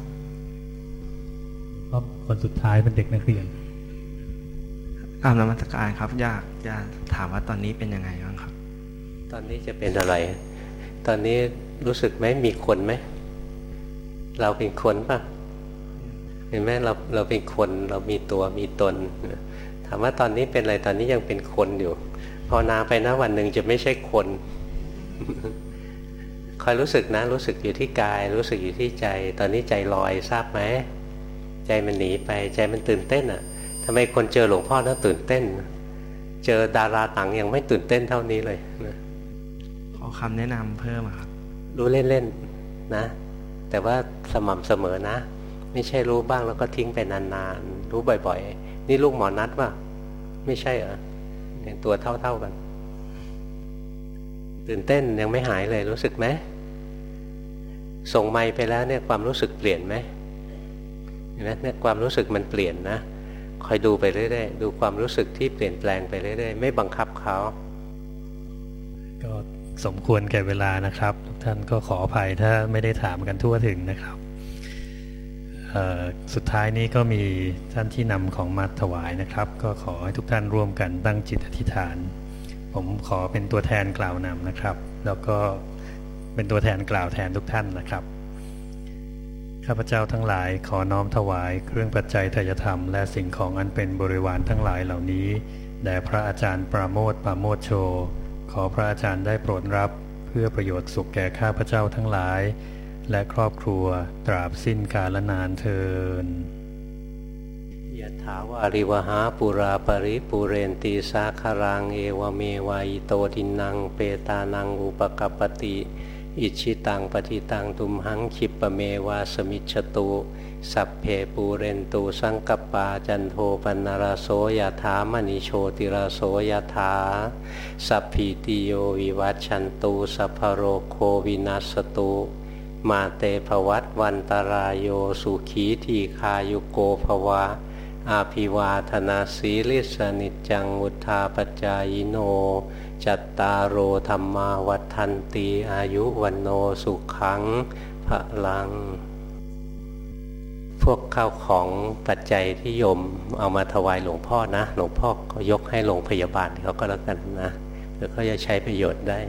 คนสุดท้ายเป็นเด็กนักเรียนกรามนมัสการครับ อยากจะถามว่าตอนนี้เป็นยังไงบ้างครับ ตอนนี้จะเป็นอะไร ตอนนี้รู้สึกไหมมีคนไหม เราเป็นคนปะเห็นไหมเราเราเป็นคนเรามีตัวมีตน ถามว่าตอนนี้เป็นอะไรตอนนี้ยังเป็นคนอยู่พอนาไปนะวันหนึ่งจะไม่ใช่คนคอยรู้สึกนะ รู้สึกอยู่ที่กาย รู้สึกอยู่ที่ใจ ตอนนี้ใจลอยทราบไหมใจมันหนีไปใจมันตื่นเต้นอะ่ะทำไมคนเจอหลวงพ่อน่าตื่นเต้น เจอดาราต่างยังไม่ตื่นเต้นเท่านี้เลยนะขอคำแนะนำเพิ่มครับรู้เล่นๆนะ แต่ว่าสม่ำเสมอนะ ไม่ใช่รู้บ้างแล้วก็ทิ้งไปนานๆ รู้บ่อย ๆ นี่ลูกหมอนัดว่าไม่ใช่เหรอเนี่ยตัวเท่า ๆกัน ตื่นเต้นยังไม่หายเลยรู้สึกไหมส่งไม้ไปแล้วเนี่ยความรู้สึกเปลี่ยนไหมเห็นไหมเนี่ยความรู้สึกมันเปลี่ยนนะคอยดูไปเรื่อยๆดูความรู้สึกที่เปลี่ยนแปลงไปเรื่อยๆไม่บังคับเขาก็สมควรแก่เวลานะครับ ทุกท่านก็ขออภัยถ้าไม่ได้ถามกันทั่วถึงนะครับ สุดท้ายนี้ก็มีท่านที่นำของมาถวายนะครับ ก็ขอให้ทุกท่านร่วมกันตั้งจิตอธิษฐาน ผมขอเป็นตัวแทนกล่าวนำนะครับ แล้วก็เป็นตัวแทนกล่าวแทนทุกท่านนะครับข้าพเจ้าทั้งหลายขอน้อมถวายเครื่องปัจจัยทายธรรมและสิ่งของอันเป็นบริวารทั้งหลายเหล่านี้แด่พระอาจารย์ปราโมทปราโมทโช ขอพระอาจารย์ได้โปรดรับ เพื่อประโยชน์สุขแก่ข้าพเจ้าทั้งหลาย และครอบครัวตราบสิ้นกาลนานเทินยะถาวาริวหาปุราปริปุเรนตีสาคารังเอวเมเววะ อิโต ทินนังเปตานังอุปะกัปปะติ อิจฉิตังปัตถิตังตุมหัง ขิปปะเมวะ สะมิชฌะตุ สัพเพปูเรนตุ สังกัปปาจันโทปัณณะระโส ยะถา มะณิโชติระโส ยะถา สัพพีติโยวิวัชชันตุ สัพพะโรโควินัสสะตุ มาเต ภะวัตวันตะราโยสุขีทีฆายุโก ภะวะ อาภิวาธนาสีลิสนิจังุทาปจายโน จัตตารโอธรรมาวัฏันตีอายุวันโนสุขังพระลัง พวกข้าวของปัจจัยที่โยมเอามาถวายหลวงพ่อนะ หลวงพ่อก็ยกให้โรงพยาบาลเขาก็แล้วกันนะแล้วก็จะใช้ประโยชน์ได้